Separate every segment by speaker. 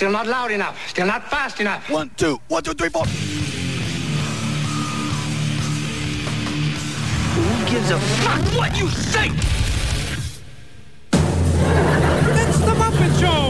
Speaker 1: Still not loud enough. Still not fast enough.
Speaker 2: One, two, one, two, three, four.
Speaker 1: Who gives a fuck what you say?
Speaker 3: It's the Muppet Show!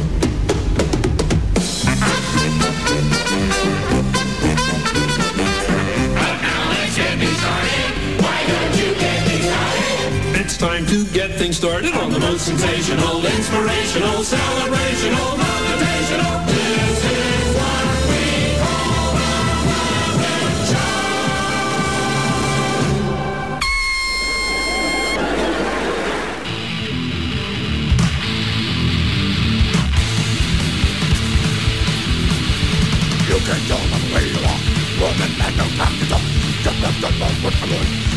Speaker 4: Time to get things started on the most sensational, inspirational, celebrational, motivational. This is what we call Muppet Show.
Speaker 2: You can go the way you want. Woman had no time to talk. Just left the love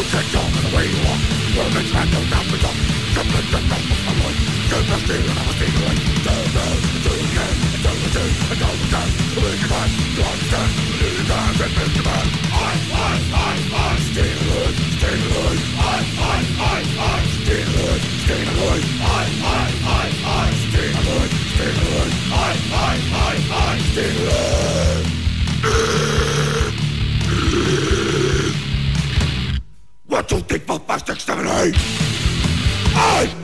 Speaker 2: You can go the way you want. Women's man, no doubt to talk. Come let the rest of my life. Give the steal and I'm a stealer. Do, do, do it again. Do it again. And do it again. Lose your time. You understand. Lose your time and miss your man. I, I, I, I. Stay in the hood. Stay in the hood. I, I, I, I. Stay in the hood. Stay in the hood. I, I, I, I. Stay in the hood. Stay in the hood. I, I, I, I. Stay in One, two, three, four, five, six, seven, eight. Eight.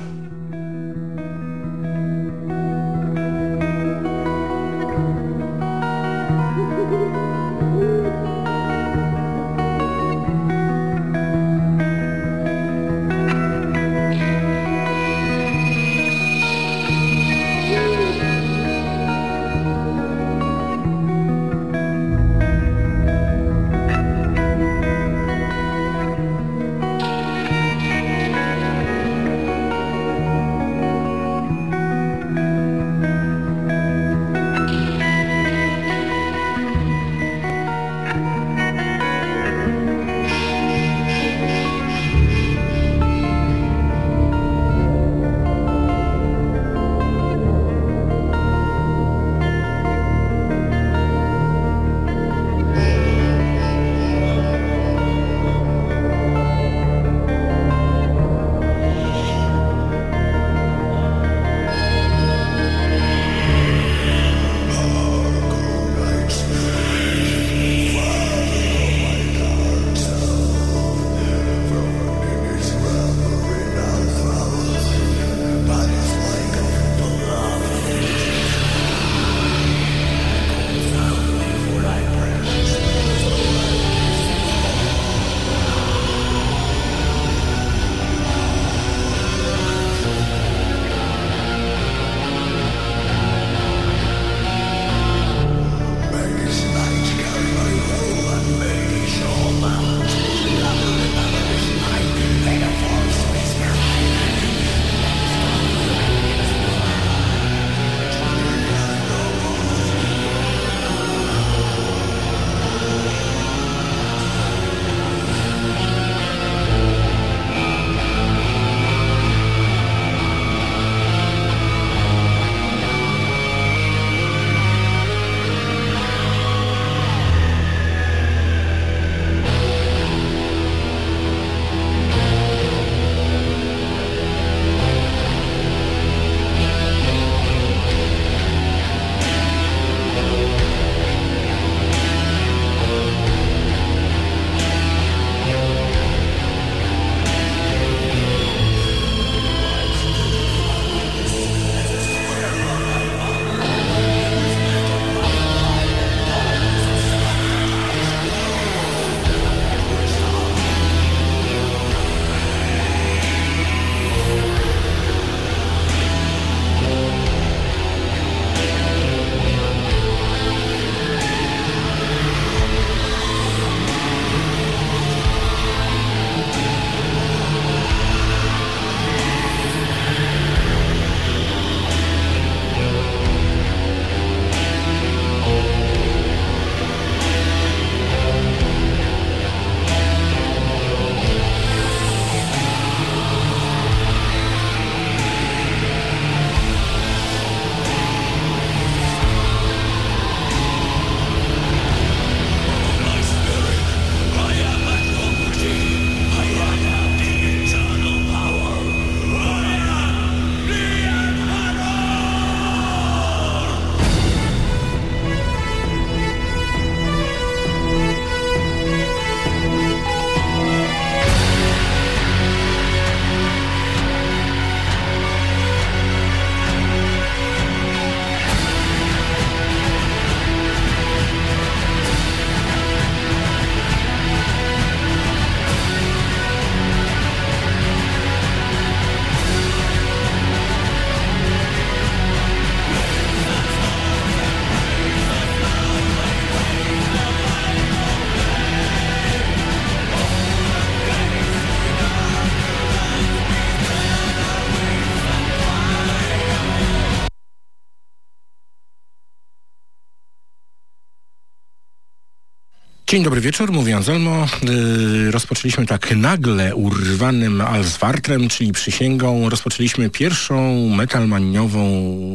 Speaker 5: Dzień dobry wieczór, mówi Anselmo. Yy, rozpoczęliśmy tak nagle urwanym Alzwartrem, czyli przysięgą. Rozpoczęliśmy pierwszą metalmaniową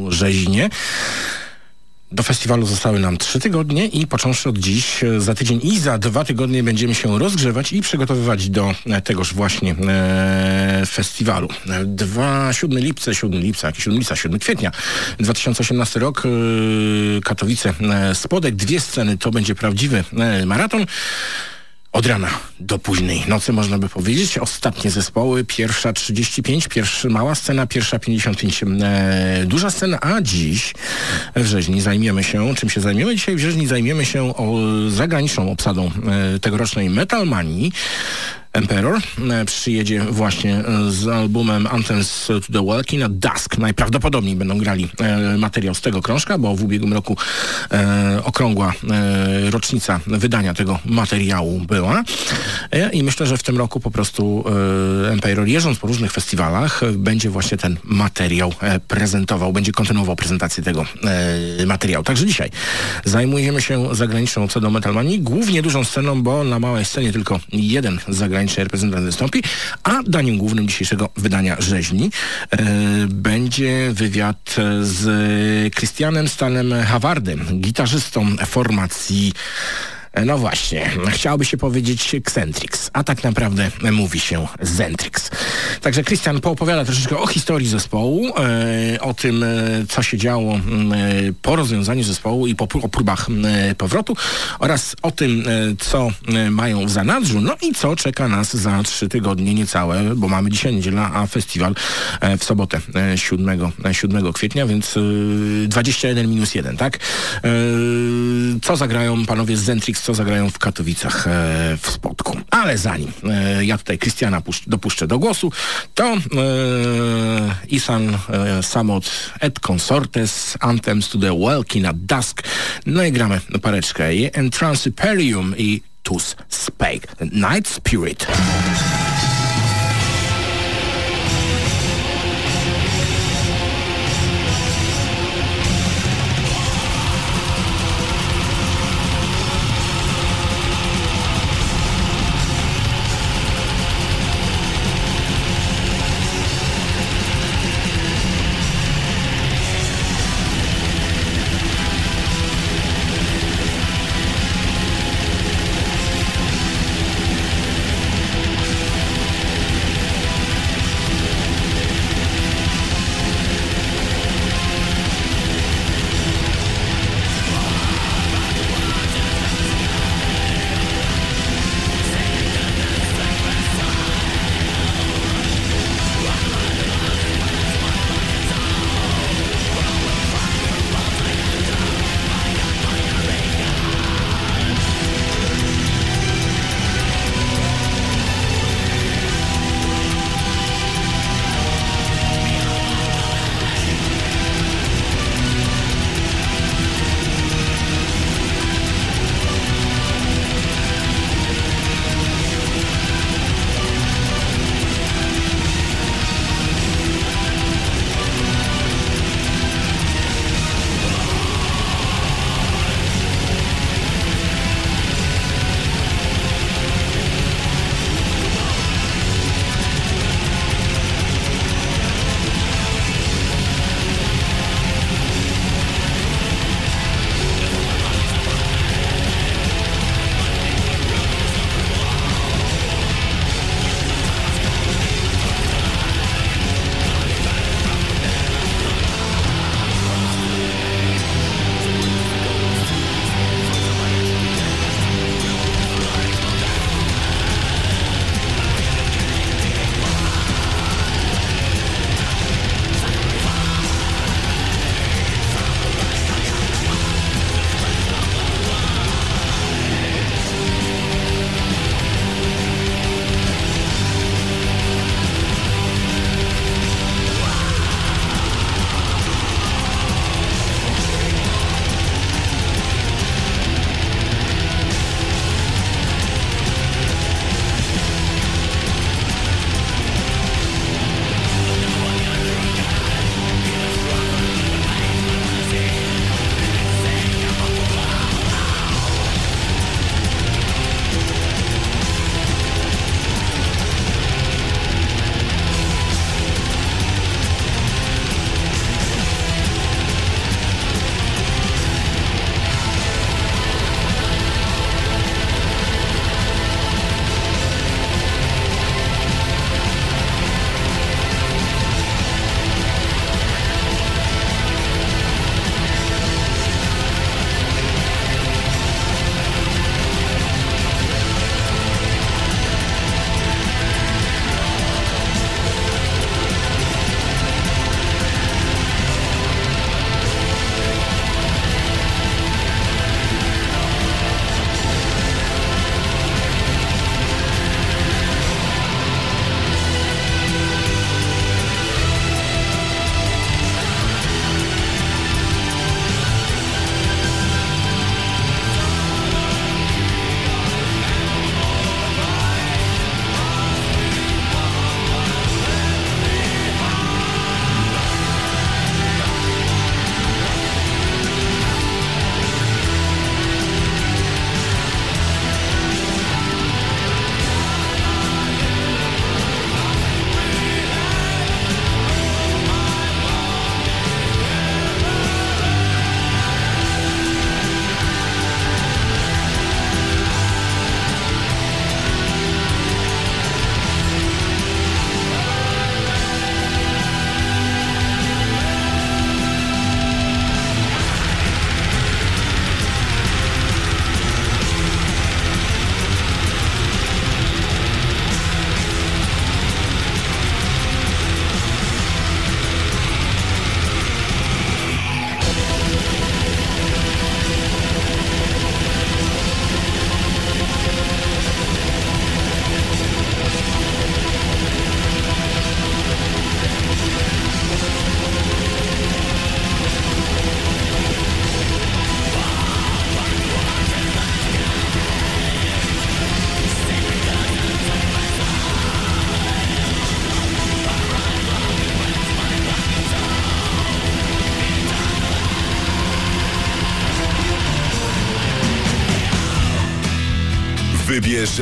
Speaker 5: rzeźnię. Do festiwalu zostały nam trzy tygodnie i począwszy od dziś, e, za tydzień i za dwa tygodnie będziemy się rozgrzewać i przygotowywać do e, tegoż właśnie e, festiwalu. 2, 7 lipca, 7 lipca, jaki 7 lipca, 7 kwietnia 2018 rok, e, Katowice, e, Spodek, dwie sceny, to będzie prawdziwy e, maraton. Od rana do późnej nocy można by powiedzieć. Ostatnie zespoły, pierwsza 35, pierwsza mała scena, pierwsza 55 e, duża scena, a dziś w rzeźni zajmiemy się, czym się zajmiemy? Dzisiaj w rzeźni zajmiemy się o, zagraniczną obsadą e, tegorocznej Metalmanii. Emperor e, przyjedzie właśnie e, z albumem Anthems to the Walking at Dusk. Najprawdopodobniej będą grali e, materiał z tego krążka, bo w ubiegłym roku okrągła rocznica wydania tego materiału była. I myślę, że w tym roku po prostu Emperor jeżdżąc po różnych festiwalach będzie właśnie ten materiał prezentował, będzie kontynuował prezentację tego materiału. Także dzisiaj zajmujemy się zagraniczną obsadą Metalmanii, głównie dużą sceną, bo na małej scenie tylko jeden zagraniczny reprezentant wystąpi, a daniem głównym dzisiejszego wydania rzeźni e, będzie wywiad z Christianem Stanem Hawardem, gitarzystą formacji No właśnie, chciałoby się powiedzieć Xentrix, a tak naprawdę mówi się Zentrix. Także Christian poopowiada troszeczkę o historii zespołu, e, o tym, e, co się działo e, po rozwiązaniu zespołu i po próbach e, powrotu oraz o tym, e, co e, mają w zanadrzu, no i co czeka nas za trzy tygodnie niecałe, bo mamy dzisiaj niedziela, a festiwal e, w sobotę e, 7, e, 7 kwietnia, więc e, 21 minus 1, tak? E, Co zagrają panowie z Zentrix, co zagrają w Katowicach e, w Spodku. Ale zanim e, ja tutaj Krystiana pusz- dopuszczę do głosu, to e, Isan Samot et Consortes Anthems to the Walking at Dusk. No i gramy pareczkę Entranciperium i Tus Spake, Night Spirit.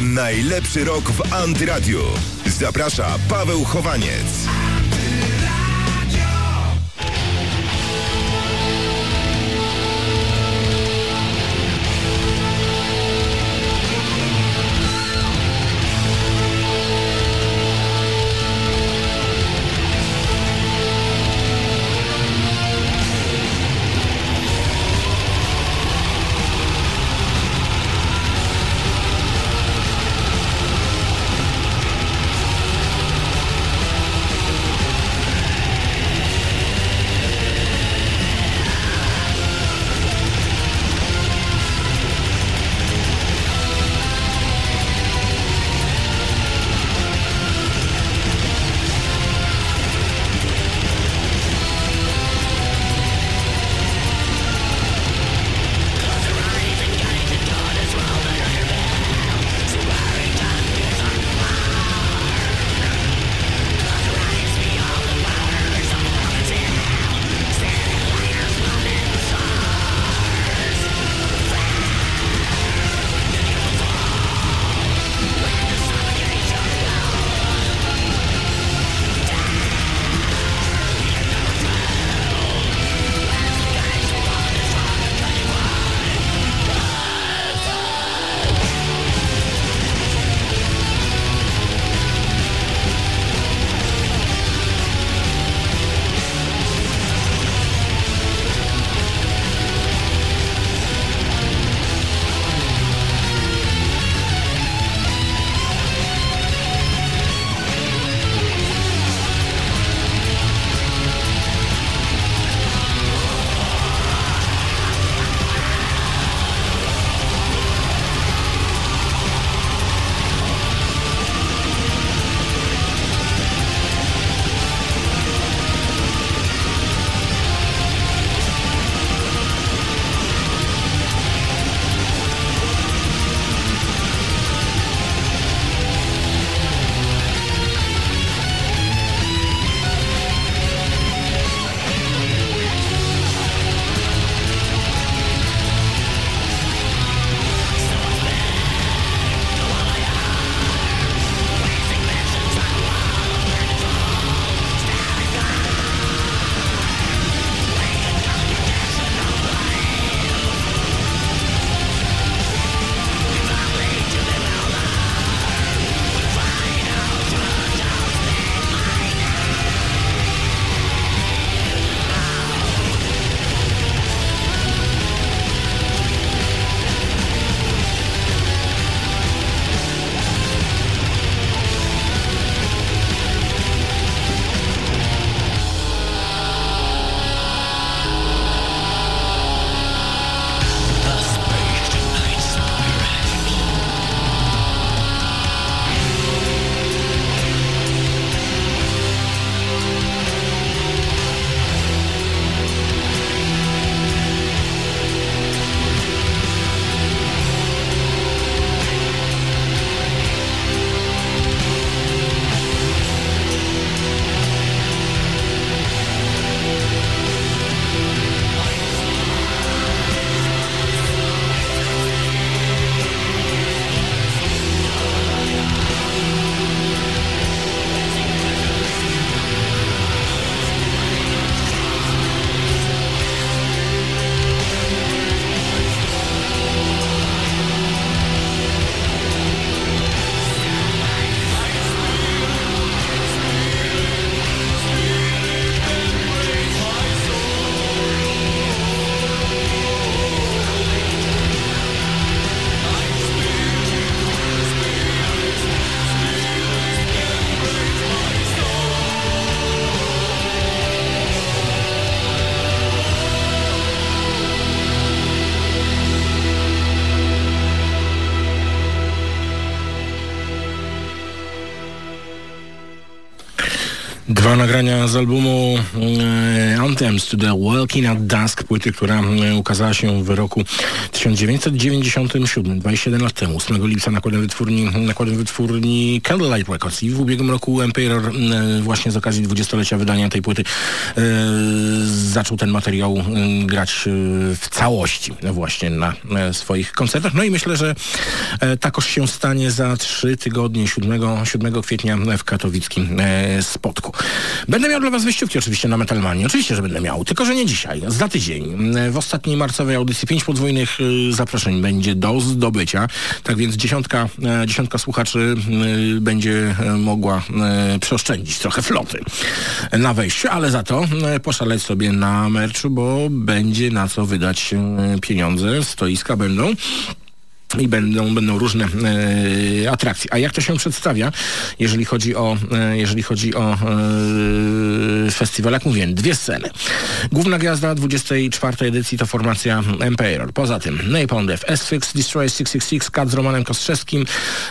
Speaker 6: Najlepszy rok w Antyradiu. Zaprasza Paweł Chowaniec.
Speaker 5: Nagrania z albumu e, Anthems to the Walking at Dusk, płyty, która e, ukazała się w roku 1997, 27 lat temu, 8 lipca nakładem wytwórni, nakładem wytwórni Candlelight Records i w ubiegłym roku Emperor e, właśnie z okazji 20-lecia wydania tej płyty e, zaczął ten materiał grać w całości właśnie na swoich koncertach. No i myślę, że takoż się stanie za trzy tygodnie, 7, 7 kwietnia w katowickim spotku. Będę miał dla Was wyjściówki oczywiście na Metalmanie. Oczywiście, że będę miał, tylko że nie dzisiaj, za tydzień. W ostatniej marcowej audycji pięć podwójnych e, zaproszeń będzie do zdobycia. Tak więc dziesiątka, e, dziesiątka słuchaczy e, będzie mogła przeoszczędzić trochę floty na wejściu, ale za to poszaleć sobie na merczu, bo będzie na co wydać pieniądze. Stoiska będą i będą, będą różne e, atrakcje. A jak to się przedstawia, jeżeli chodzi o, e, jeżeli chodzi o e, festiwal? Jak mówiłem, dwie sceny. Główna gwiazda 24 edycji to formacja Emperor. Poza tym Napalm Death, S-Fix, Destroy 666, Kat z Romanem Kostrzewskim,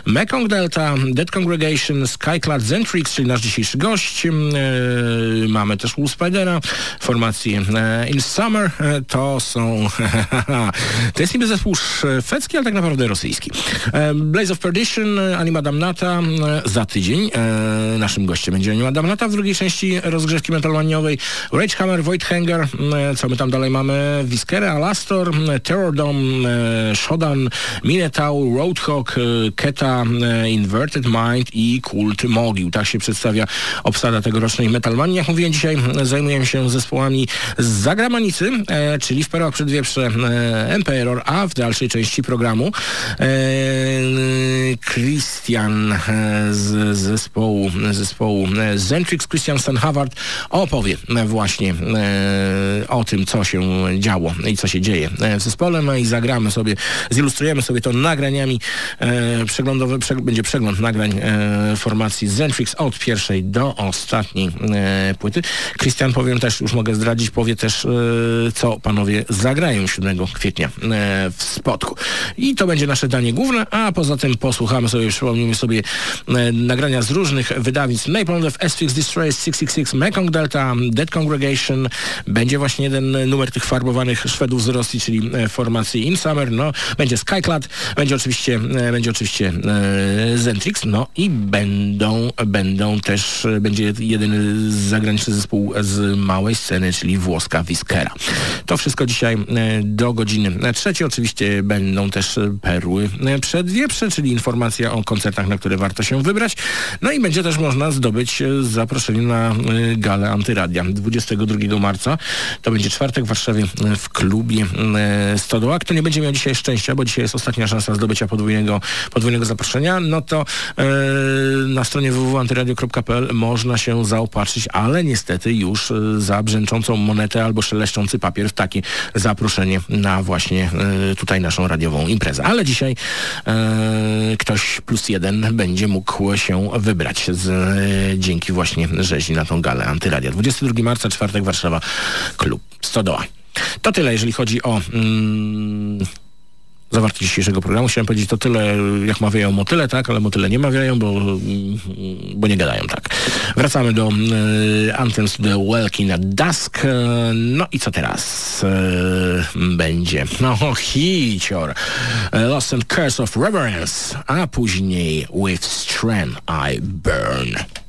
Speaker 5: Mekong Delta, Dead Congregation, Skyclad, Zentrix, czyli nasz dzisiejszy gość. E, mamy też Wool Spidera, formację e, In Summer. E, to są... to jest niby zespół szwedzki, ale tak naprawdę rosyjski. E, Blaze of Perdition, Anima Damnata e, za tydzień. E, naszym gościem będzie Anima Damnata w drugiej części rozgrzewki metalmaniowej. Rage Hammer, Void Hanger, e, co my tam dalej mamy? Viskera, Alastor, Terror Dome, e, Shodan, Minotaur, Roadhog, Keta, Inverted Mind i Kult Mogił. Tak się przedstawia obsada tegorocznej Metalmanii. Jak mówiłem dzisiaj, zajmujemy się zespołami z Zagramanicy, e, czyli w Perłach Przedwieprze Emperor, a w dalszej części programu Christian e, z zespołu, zespołu e, Zentrix, Christian Stanhaward opowie e, właśnie e, o tym, co się działo i co się dzieje e, w zespole, no i zagramy sobie, zilustrujemy sobie to nagraniami e, będzie przegląd nagrań e, formacji Zentrix od pierwszej do ostatniej e, płyty. Christian, powiem też, już mogę zdradzić, powie też, e, co panowie zagrają 7 kwietnia e, w Spotku. I to będzie nasze danie główne, a poza tym posłuchamy sobie, przypomnijmy sobie e, nagrania z różnych wydawnictw. Napalm Death, S-Fix, Destroy 666, Mekong Delta, Dead Congregation. Będzie właśnie jeden numer tych farbowanych Szwedów z Rosji, czyli e, formacji In Summer. No, będzie Skyclad, będzie oczywiście, e, będzie oczywiście e, Zentrix, no i będą, będą też, e, będzie jeden zagraniczny zespół z małej sceny, czyli włoska Viskera. To wszystko dzisiaj e, do godziny trzeciej. Oczywiście będą też perły przedwieprze, czyli informacja o koncertach, na które warto się wybrać. No i będzie też można zdobyć e, zaproszenie na e, galę Antyradia 22 marca. To będzie czwartek w Warszawie e, w klubie Stodoła. Kto nie będzie miał dzisiaj szczęścia, bo dzisiaj jest ostatnia szansa zdobycia podwójnego, podwójnego zaproszenia, no to na stronie www.antyradio.pl można się zaopatrzyć, ale niestety już za brzęczącą monetę albo szeleszczący papier w takie zaproszenie na właśnie tutaj naszą radiową imprezę. Ale dzisiaj e, ktoś plus jeden będzie mógł się wybrać z, e, dzięki właśnie rzezi na tą galę Antyradia. 22 marca, czwartek, Warszawa, klub Stodoła. To tyle, jeżeli chodzi o mm, zawartość dzisiejszego programu. Chciałem powiedzieć to tyle, jak mawiają motyle, tak, ale motyle nie mawiają, bo, bo nie gadają tak. Wracamy do e, Anthems to the Welkin at Dusk. E, no i co teraz e, będzie? No, hicior. Lost and Curse of Reverence, a później With Strength I Burn.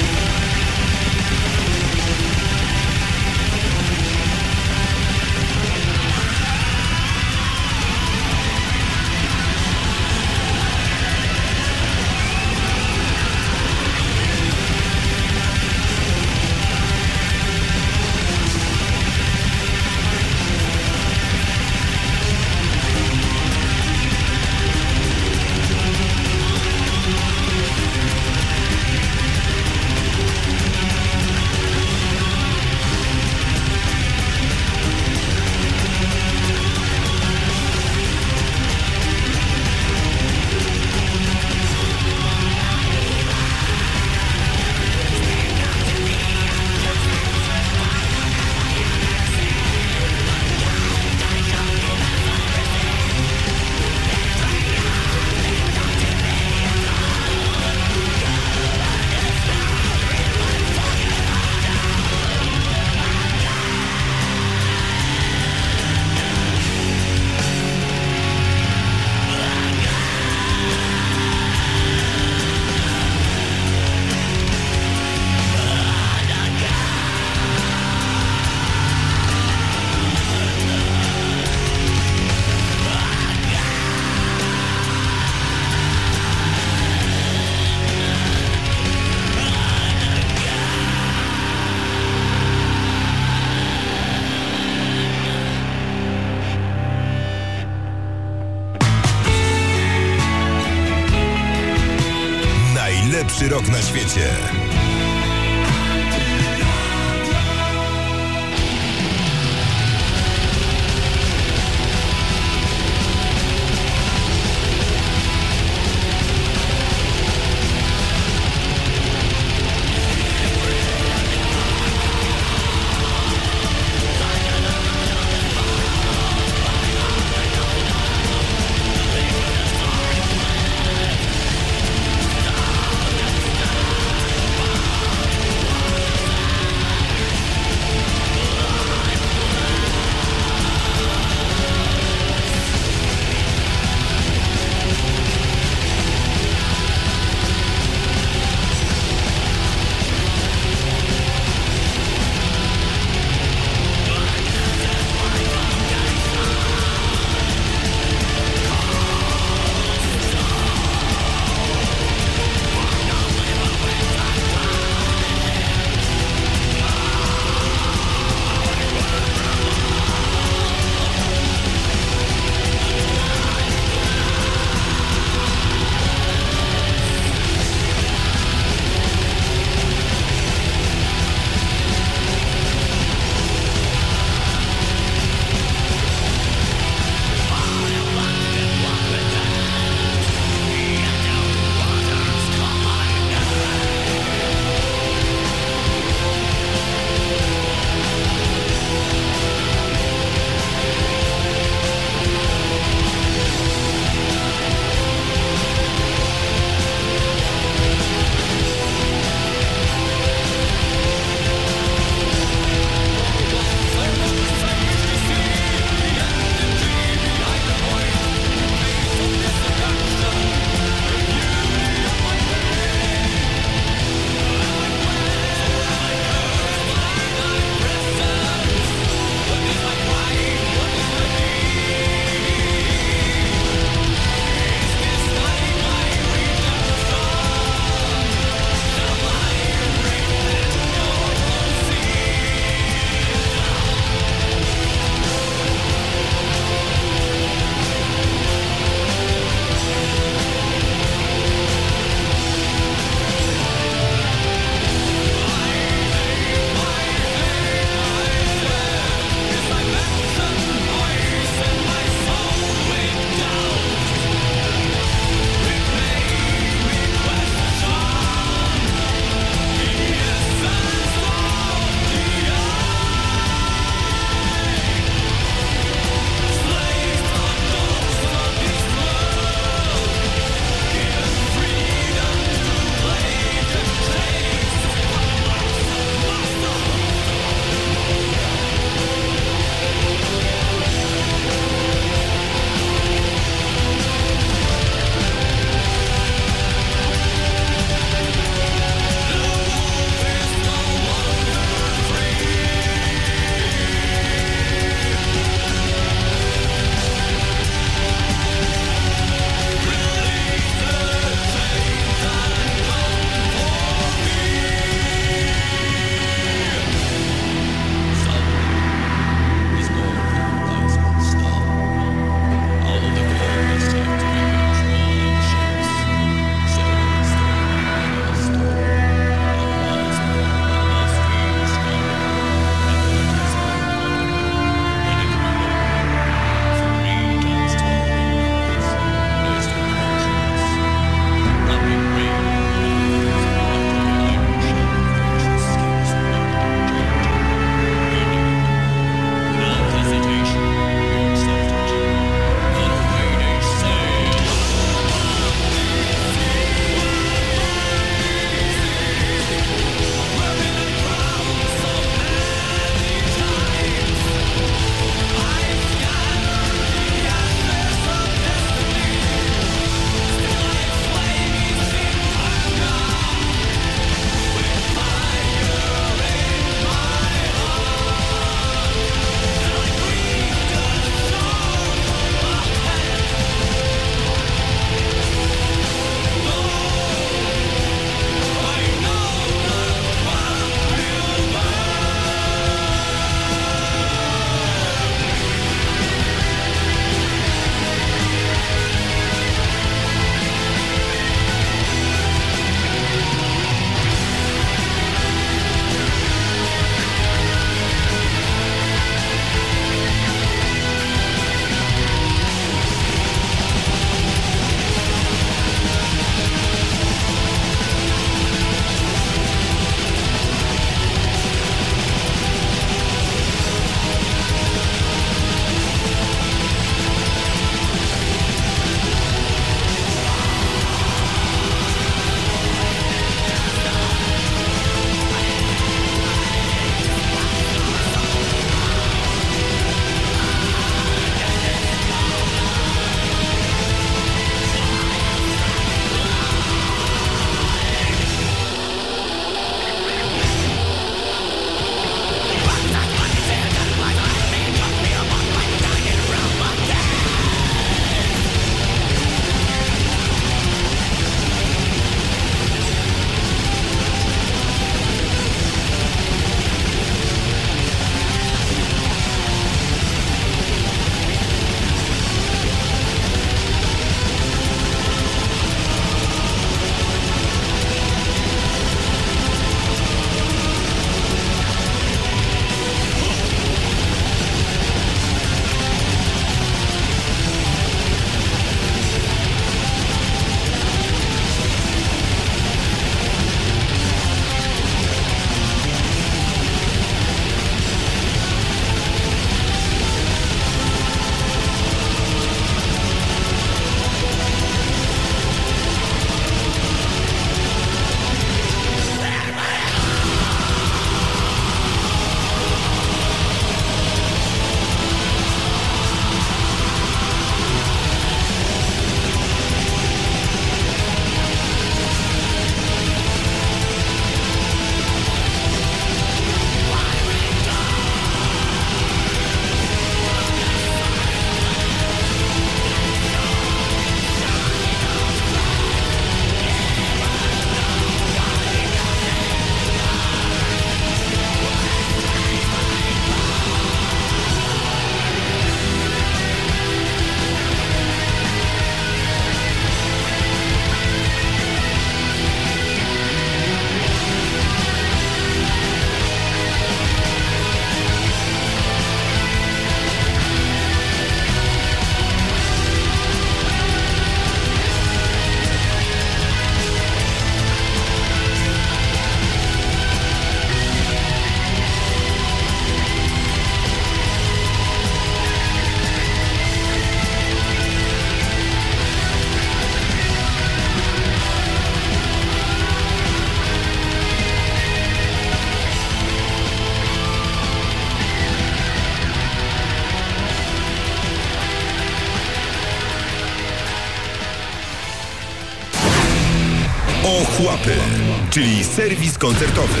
Speaker 7: Serwis koncertowy.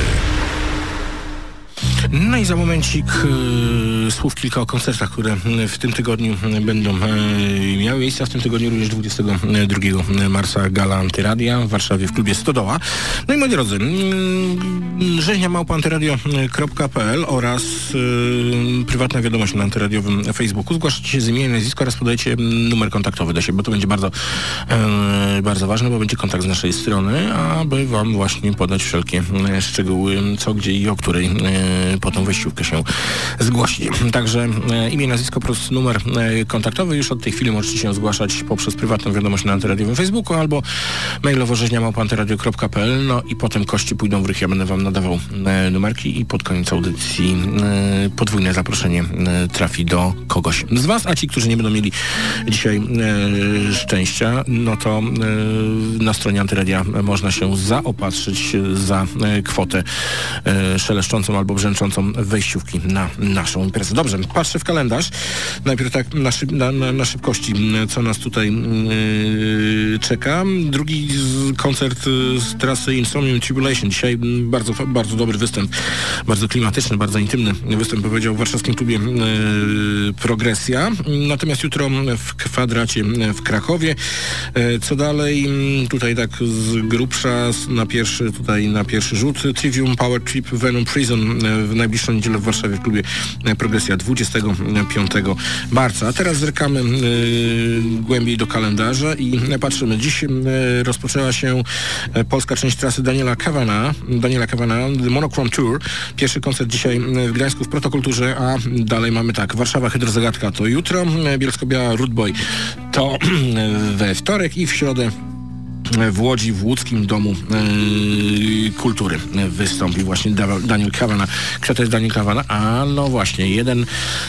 Speaker 5: No i za momencik e, słów kilka o koncertach, które w tym tygodniu będą e, miały miejsce. W tym tygodniu również 22 marca Gala Antyradia w Warszawie w klubie Stodoła. No i moi drodzy, mm, rzeźnia małpantyradio.pl oraz e, prywatna wiadomość na antyradiowym Facebooku. Zgłaszajcie się z imieniem, nazwisko oraz podajcie numer kontaktowy do siebie, bo to będzie bardzo, e, bardzo ważne, bo będzie kontakt z naszej strony, aby Wam właśnie podać wszelkie e, szczegóły, co, gdzie i o której e, po tą wejściówkę się zgłosić. Także e, imię, nazwisko plus numer e, kontaktowy. Już od tej chwili możecie się zgłaszać poprzez prywatną wiadomość na antyradiowym Facebooku albo mailowo rzeźniamałpantyradio.pl no i potem kości pójdą w rych. Ja będę Wam nadawał e, numerki i pod koniec audycji podwójne zaproszenie trafi do kogoś z Was, a ci, którzy nie będą mieli dzisiaj szczęścia, no to na stronie Antyradia można się zaopatrzyć za kwotę szeleszczącą albo brzęczącą wejściówki na naszą imprezę. Dobrze, patrzę w kalendarz. Najpierw tak na, szyb, na, na, na szybkości, co nas tutaj yy, czeka. Drugi koncert y, z trasy Insomnium Tribulation. Dzisiaj m, bardzo, bardzo dobry występ, bardzo klimatyczny, bardzo intymny występ powiedział w warszawskim klubie yy, Progresja. Natomiast jutro w kwadracie w Krakowie. E, Co dalej? Mm, Tutaj tak z grubsza na pierwszy, tutaj na pierwszy rzut. Trivium Power Trip Venom Prison w najbliższą niedzielę w Warszawie w klubie e, Progresja 25 marca. A teraz zerkamy e, głębiej do kalendarza i patrzymy. Dziś e, rozpoczęła się e, polska część trasy Daniela Kawana, Daniela Kawana, The Monochrome Tour. Pierwszy koncert dzisiaj w Gdańsku w Protokulturze, a dalej mamy tak, Warszawa Hydrozagadka to jutro, Bielsko-Biała Rootboy to we wtorek i w środę w Łodzi, w Łódzkim Domu e, Kultury wystąpi właśnie Da- Daniel Kawana. Kto to jest Daniel Kawana? A no właśnie, jeden,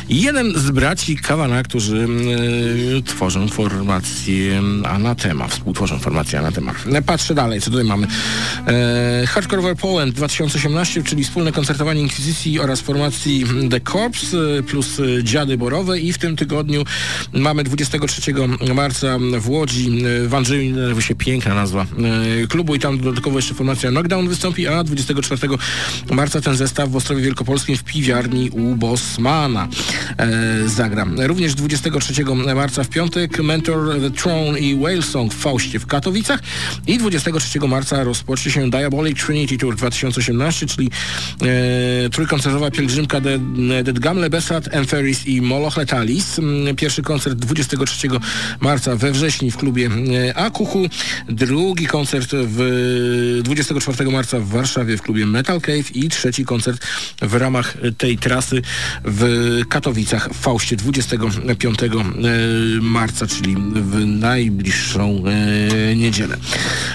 Speaker 5: jeden z braci Kawana, którzy e, tworzą formację Anatema, współtworzą formację Anatema. Patrzę dalej, co tutaj mamy. E, Hardcore Poland 2018, czyli wspólne koncertowanie Inkwizycji oraz formacji The Corps e, plus e, Dziady Borowe i w tym tygodniu mamy 23 marca w Łodzi e, w Andrzeju się piękna nazwa e, klubu i tam dodatkowo jeszcze formacja Knockdown wystąpi, a 24 marca ten zestaw w Ostrowie Wielkopolskim w piwiarni u Bosmana e, zagra. Również 23 marca w piątek Mentor The Throne i Whale Song w Faustie w Katowicach i 23 marca rozpocznie się Diabolic Trinity Tour 2018, czyli e, trójkoncertowa pielgrzymka The Gamle Besat, Emferis i Moloch Letalis. Mm, Pierwszy koncert 23 marca we wrześniu w klubie e, Akuchu, drugi koncert w 24 marca w Warszawie w klubie Metal Cave i trzeci koncert w ramach tej trasy w Katowicach w Faustie 25 e, marca, czyli w najbliższą e, niedzielę.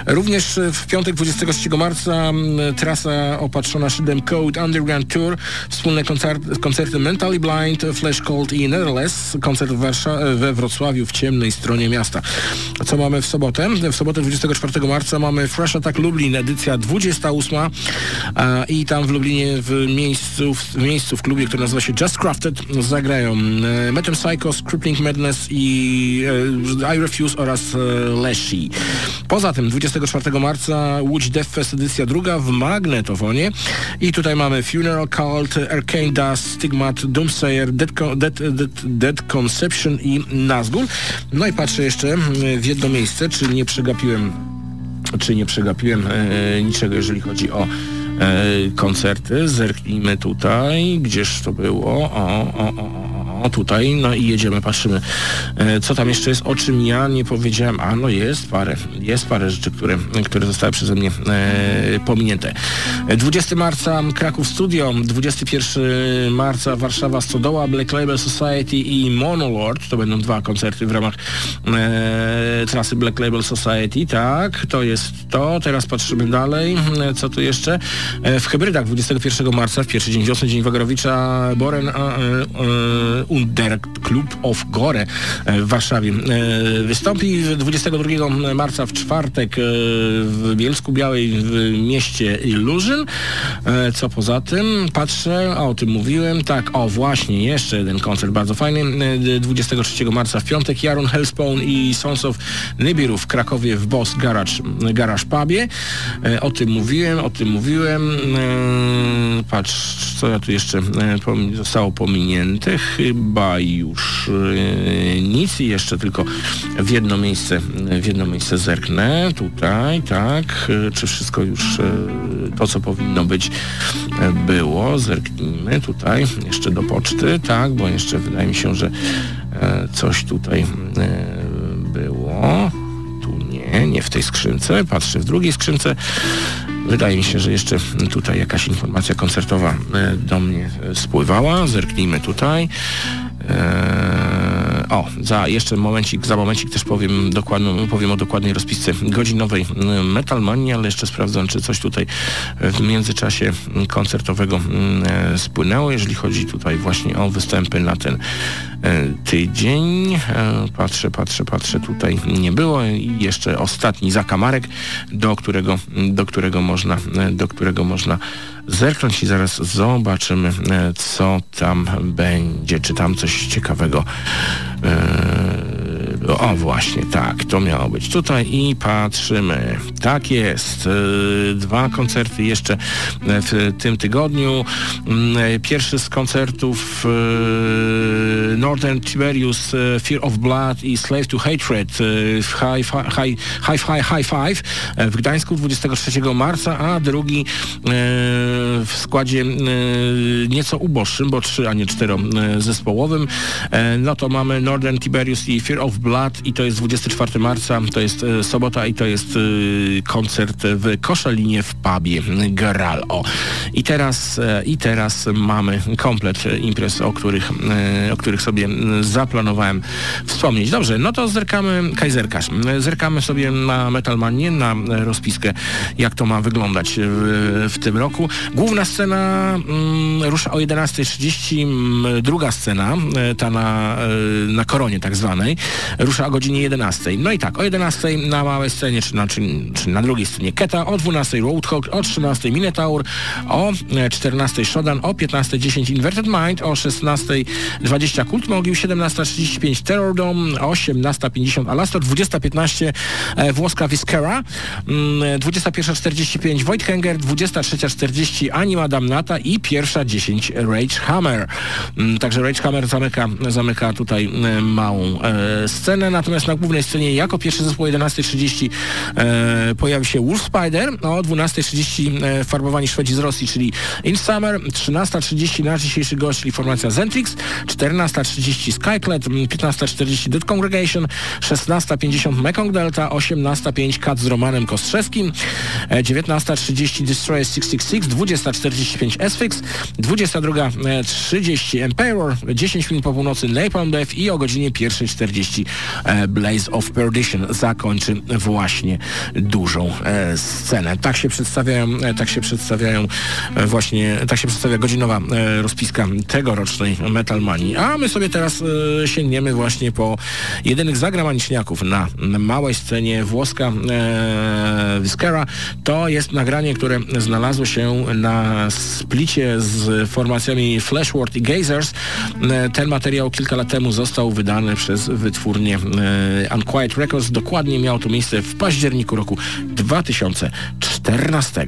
Speaker 5: Również w piątek 23 marca trasa opatrzona szyldem Code Underground Tour, wspólne koncert, koncerty Mentally Blind, Flash Cold i Netherless, koncert w we Wrocławiu w ciemnej stronie miasta. Co mamy w sobotę? W sobotę 24 marca mamy Fresh Attack Lublin, edycja 28 a, i tam w Lublinie w miejscu, w miejscu w klubie, który nazywa się Just Crafted zagrają e, Metem Psycho, Crippling Madness i e, I Refuse oraz e, Leshy. Poza tym 24 marca Łódź Death Fest edycja druga w Magnetofonie i tutaj mamy Funeral Cult, Arcane Dust, Stigmat, Doomsayer, Dead, Co- Dead, Dead, Dead Conception i Nazgul. No i patrzę jeszcze w jedno miejsce, czy nie przegapiłem czy nie przegapiłem e, niczego, jeżeli chodzi o e, koncerty. Zerknijmy tutaj, gdzież to było. O, o, o, o, o, tutaj. No i jedziemy, patrzymy, e, co tam jeszcze jest, o czym ja nie powiedziałem. A no jest parę, jest parę rzeczy, które, które zostały przeze mnie e, pominięte. E, 20 marca Kraków Studio, 21 marca Warszawa Stodoła, Black Label Society i Monolord. To będą dwa koncerty w ramach e, trasy Black Label Society. Tak, to jest to. Teraz patrzymy dalej. E, Co tu jeszcze? E, w Hybrydach 21 marca, w pierwszy dzień wiosny, dzień Wagarowicza, Boren e, Under Club of Gore e, w Warszawie e, wystąpi. 22 marca w czwartek e, w Bielsku Białej w mieście. E, co poza tym? Patrzę, a o tym mówiłem. Tak, o właśnie, jeszcze jeden koncert bardzo fajny. E, 23 marca w piątek Jaron Hellspawn i Sons of Nibiru w Krakowie w Boss Garage, Garage Pubie. O tym mówiłem, o tym mówiłem. Patrz, co ja tu jeszcze zostało pominięte. Chyba już e, nic i jeszcze tylko w jedno miejsce, w jedno miejsce zerknę. Tutaj, tak. E, Czy wszystko już e, to, co powinno być, było. Zerknijmy tutaj jeszcze do poczty, tak, bo jeszcze wydaje mi się, że coś tutaj było. Nie, nie w tej skrzynce. Patrzę w drugiej skrzynce. Wydaje mi się, że jeszcze tutaj jakaś informacja koncertowa e, do mnie spływała. Zerknijmy tutaj. Eee, o, za jeszcze momencik, za momencik też powiem, dokładną, powiem o dokładnej rozpisce godzinowej mm, Metalmanii, ale jeszcze sprawdzam, czy coś tutaj w międzyczasie koncertowego mm, e, spłynęło, jeżeli chodzi tutaj właśnie o występy na ten e, tydzień. E, Patrzę, patrzę, patrzę, tutaj nie było i jeszcze ostatni zakamarek, do którego, do którego można, e, do którego można zerknąć i zaraz zobaczymy, e, co tam będzie, czy tam coś ciekawego. E, O właśnie, tak, to miało być tutaj i patrzymy. Tak jest. e, Dwa koncerty jeszcze w tym tygodniu. Mm, Pierwszy z koncertów e, Northern Tiberius, e, Fear of Blood i Slave to Hatred e, w High, high, high, high, Five e, w Gdańsku 23 marca, a drugi e, w składzie e, nieco uboższym, bo trzy, a nie cztero e, zespołowym. E, No to mamy Northern Tiberius i Fear of Blood i to jest 24 marca, to jest e, sobota i to jest e, koncert w Koszalinie w pubie Gral. O. I teraz, e, I teraz mamy komplet imprez, o których, o których sobie m, zaplanowałem wspomnieć. Dobrze, no to zerkamy, kajzerkarz, zerkamy sobie na Metalmanię, na rozpiskę, jak to ma wyglądać w, w tym roku. Główna scena mm, rusza o 11.30, mm, druga scena, ta na, na koronie tak zwanej, rusza o godzinie 11.00. No i tak, o 11.00 na małej scenie, czy na, czy, czy na drugiej stronie Keta, o 12.00 Roadhog, o 13.00 Minotaur, o e, 14.00 Shodan, o 15.10 Inverted Mind, o 16.20 Kult Mogił, 17.35 Terror Dome, o 18.50 Alastor, 20.15 e, włoska Viscera, mm, 21.45 Voidhanger, 23.40 Anima Damnata i pierwsza 10 Rage Hammer. Mm, Także Rage Hammer zamyka, zamyka tutaj e, małą e, scenę, natomiast na głównej scenie jako pierwszy zespół o 11.30 e, pojawi się Wolf Spider, o 12.30 e, farbowani Szwedzi z Rosji, czyli In Summer, 13.30 nasz dzisiejszy gość, czyli formacja Zentrix, 14.30 Skyclad, mm, 15.40 Dead Congregation, 16.50 Mekong Delta, 18.05 Kat z Romanem Kostrzewskim, e, 19.30 Destroyer 666, 20.45 S-Fix, 22.30 Emperor, 10 minut po północy Napalm Death i o godzinie 1.40 e, Blaze of Perdition zakończy właśnie dużą e, scenę. Tak się przedstawiają, e, tak się przedstawiają e, właśnie, tak się przedstawia godzinowa e, rozpiska tegorocznej Metalmanii. A my sobie teraz e, sięgniemy właśnie po jedynych zagramaniczniaków na, małej scenie włoska e, Viscera. To jest nagranie, które znalazło się na splicie z formacjami Flashword i Gazers. E, Ten materiał kilka lat temu został wydany przez wytwórnię e, Unquiet Records. Dokładnie miało to miejsce w październiku roku 2014.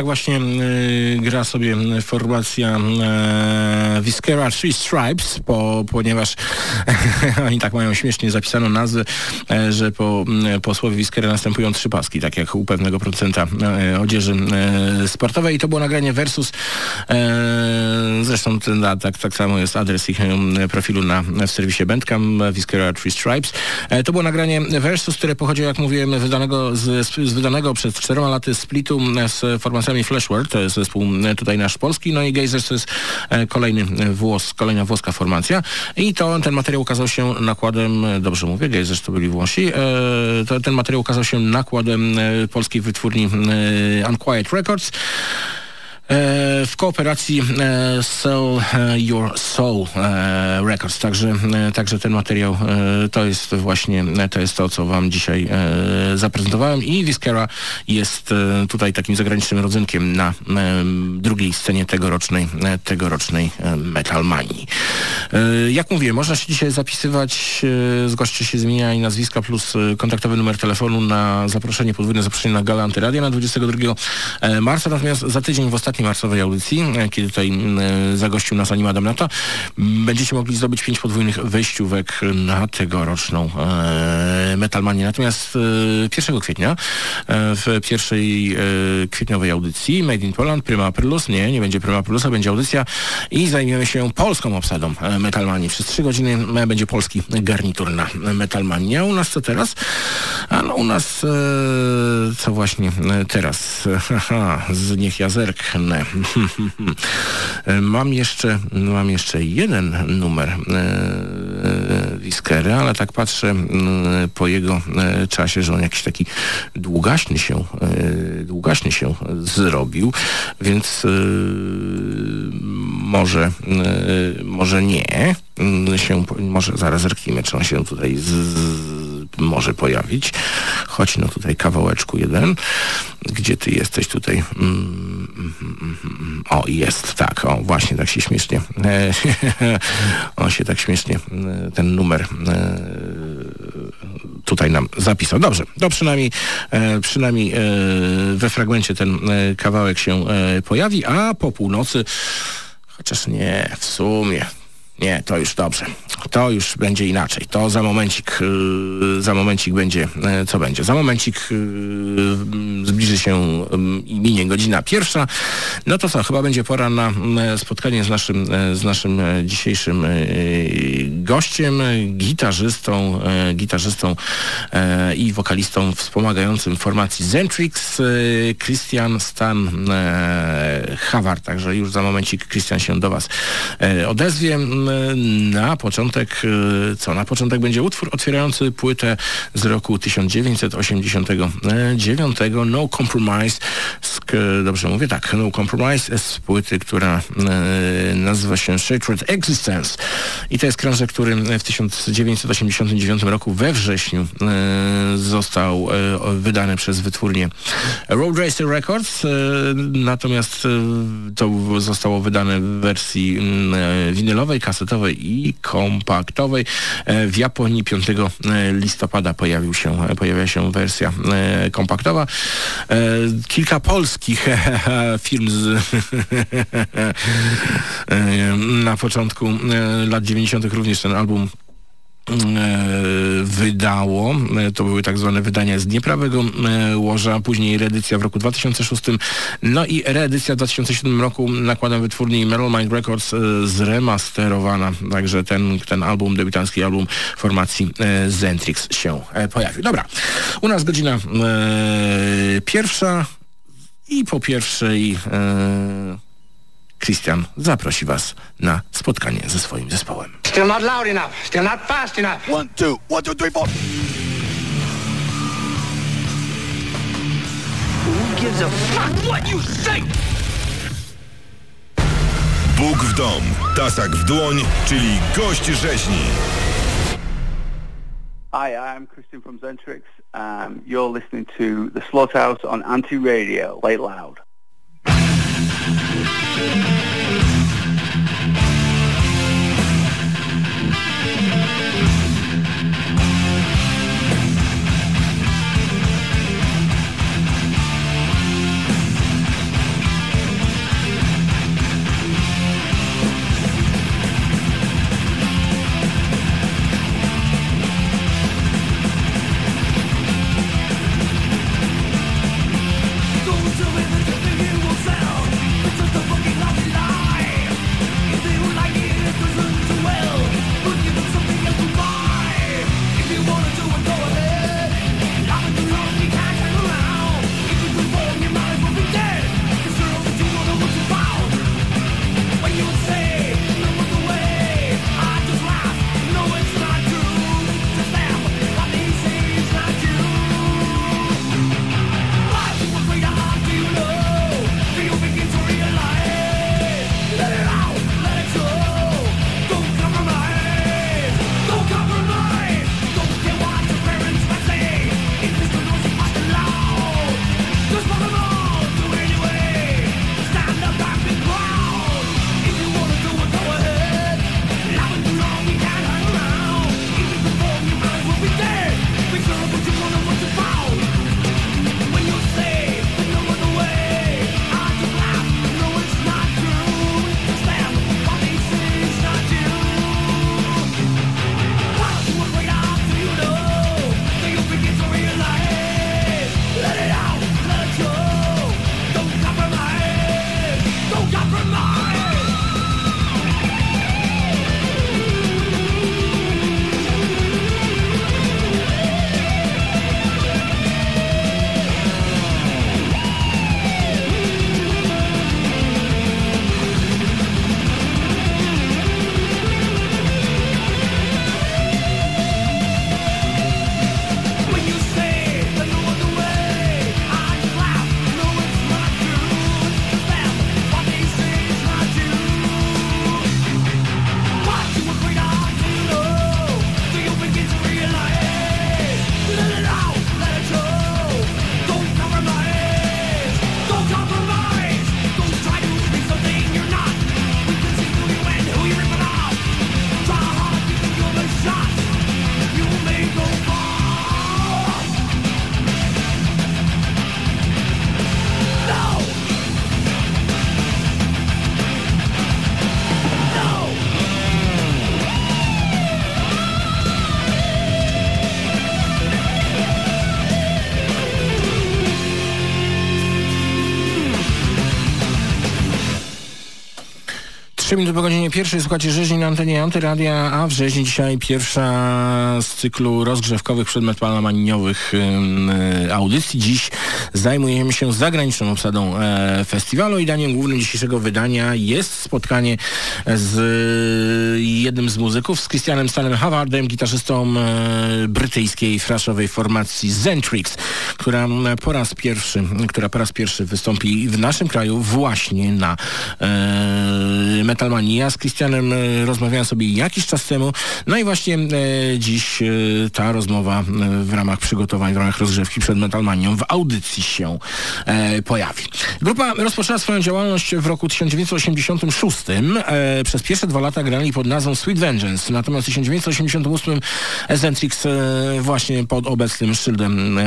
Speaker 5: Tak właśnie y, gra sobie formacja Viscera Three Stripes, po, ponieważ oni tak mają śmiesznie zapisaną nazwę, y, że po, po słowie Viscera następują trzy paski, tak jak u pewnego producenta odzieży sportowej. I to było nagranie versus, zresztą ten, tak, tak samo jest adres ich profilu na, w serwisie Bandcamp, Viscera Three Stripes. To było nagranie versus, które pochodzi, jak mówiłem, wydanego z, z wydanego przed czterema laty splitu z formacjami Flashword, to jest zespół tutaj nasz polski, no i Gazers to jest e, kolejny włos, kolejna włoska formacja i to ten materiał ukazał się nakładem, dobrze mówię, Gazers to byli Włosi, e, to ten materiał ukazał się nakładem e, polskiej wytwórni Unquiet Records. E, w kooperacji e, Sell e, Your Soul Records. Także, także ten materiał to jest właśnie to jest to, co wam dzisiaj zaprezentowałem i Viscera jest tutaj takim zagranicznym rodzynkiem na drugiej scenie tegorocznej, tegorocznej Metal Manii. Jak mówię, można się dzisiaj zapisywać, zgłaszcie się z imienia i nazwiska plus kontaktowy numer telefonu na zaproszenie, podwójne zaproszenie na Gala Antyradia na 22 marca, natomiast za tydzień w ostatnim ostatniej marcowej audycji, e, kiedy tutaj e, zagościł nas Anima Damnata, będziecie mogli zdobyć pięć podwójnych wejściówek na tegoroczną e, Metalmanię. Natomiast 1 kwietnia w pierwszej kwietniowej audycji Made in Poland, Prima Aprilus, nie, nie będzie Prima Aprilusa, będzie audycja i zajmiemy się polską obsadą Metalmanii. Przez trzy godziny będzie polski garnitur na Metalmanii. A u nas co teraz? A no u nas co właśnie teraz? Haha, z niech ja mam jeszcze, mam jeszcze jeden numer e, Whiskery, ale tak patrzę po jego e, czasie, że on jakiś taki długaśny się, e, długaśny się zrobił, więc może, może nie się, może zaraz zerknijmy, czy on się tutaj z może pojawić. Chodź no tutaj kawałeczku jeden. Gdzie ty jesteś tutaj? Mm, mm, mm, o, jest, tak, o, właśnie tak się śmiesznie. on się tak śmiesznie, ten numer tutaj nam zapisał. Dobrze, to przynajmniej, e, przynajmniej e, we fragmencie ten e, kawałek się pojawi, a po północy Chociaż nie, w sumie nie, to już dobrze. To już będzie inaczej. To za momencik, yy, za momencik będzie, yy, co będzie. Za momencik yy, zbliży się i minie godzina pierwsza. No to co, chyba będzie pora na spotkanie z naszym, z naszym dzisiejszym gościem, gitarzystą, gitarzystą i wokalistą wspomagającym formacji Zentrix, Christian Stan Hawar. Także już za momencik Christian się do Was odezwie na początek, e, co? Na początek będzie utwór otwierający płytę z roku 1989 No Compromise, dobrze mówię, tak, No Compromise z płyty, która e, nazywa się Sacred Existence. I to jest krążek, który w 1989 roku we wrześniu e, został wydany przez wytwórnię Road Racer Records, natomiast to zostało wydane w wersji winylowej, kasy kasetowej i kompaktowej. E, w Japonii 5 e, listopada pojawił się, e, pojawia się wersja kompaktowa. Kilka polskich firm z na początku lat 90. również ten album E, wydało. E, to były tak zwane wydania z nieprawego e, łoża, później reedycja w roku 2006, no i reedycja w 2007 roku nakładem wytwórni Metal Mind Records zremasterowana. Także ten, ten album, debiutancki album formacji Zentrix się pojawił. Dobra, u nas godzina pierwsza i po pierwszej Christian zaprosi Was na spotkanie ze swoim zespołem.
Speaker 8: Still not loud enough. Still not fast enough.
Speaker 9: One, two, one, two, three, four.
Speaker 8: Who gives a fuck what you say?
Speaker 7: Bóg w dom, tasak w dłoń, czyli gość rzeźni.
Speaker 10: Hi, I'm Christian from Zentrix. Um, you're listening to The Slaughterhouse on Anti-Radio, Late Loud.
Speaker 5: Thank you. Minuty po godzinie pierwszej słuchacie rzeźni na antenie Antyradia, a w rzeźni dzisiaj pierwsza z cyklu rozgrzewkowych przedmetalaniowych yy, audycji. Dziś zajmujemy się zagraniczną obsadą e, festiwalu i daniem głównym dzisiejszego wydania jest spotkanie z e, jednym z muzyków, z Christianem Stanem Havardem, gitarzystą e, brytyjskiej fraszowej formacji Zentrix, która po raz pierwszy, która po raz pierwszy wystąpi w naszym kraju właśnie na e, Metalmanii. Ja z Christianem e, rozmawiałem sobie jakiś czas temu, no i właśnie e, dziś e, ta rozmowa w ramach przygotowań, w ramach rozgrzewki przed Metalmanią w audycji się pojawi. Grupa rozpoczęła swoją działalność w roku 1986. E, przez pierwsze dwa lata grali pod nazwą Sweet Vengeance, natomiast w 1988 Eccentrix e, właśnie pod obecnym szyldem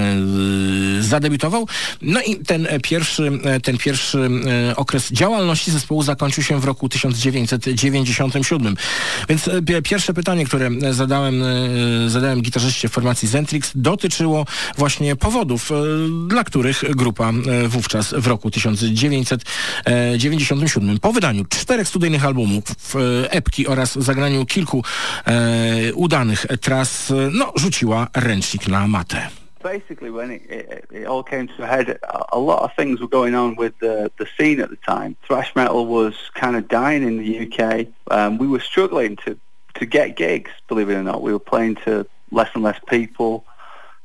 Speaker 5: zadebiutował. No i ten pierwszy, ten pierwszy okres działalności zespołu zakończył się w roku 1997. Więc e, pierwsze pytanie, które zadałem, e, zadałem gitarzyście formacji Zentrix dotyczyło właśnie powodów, e, dla których grupa wówczas w roku 1997 po wydaniu czterech studyjnych albumów, epki oraz zagraniu kilku udanych tras, no, rzuciła ręcznik na matę.
Speaker 10: Basically when it, it, it all came to a head, a, lot of things were going on with the, the scene at the time. Thrash metal was kind of dying in the UK. Um, we were struggling to, to get gigs, believe it or not. We were playing to less and less people.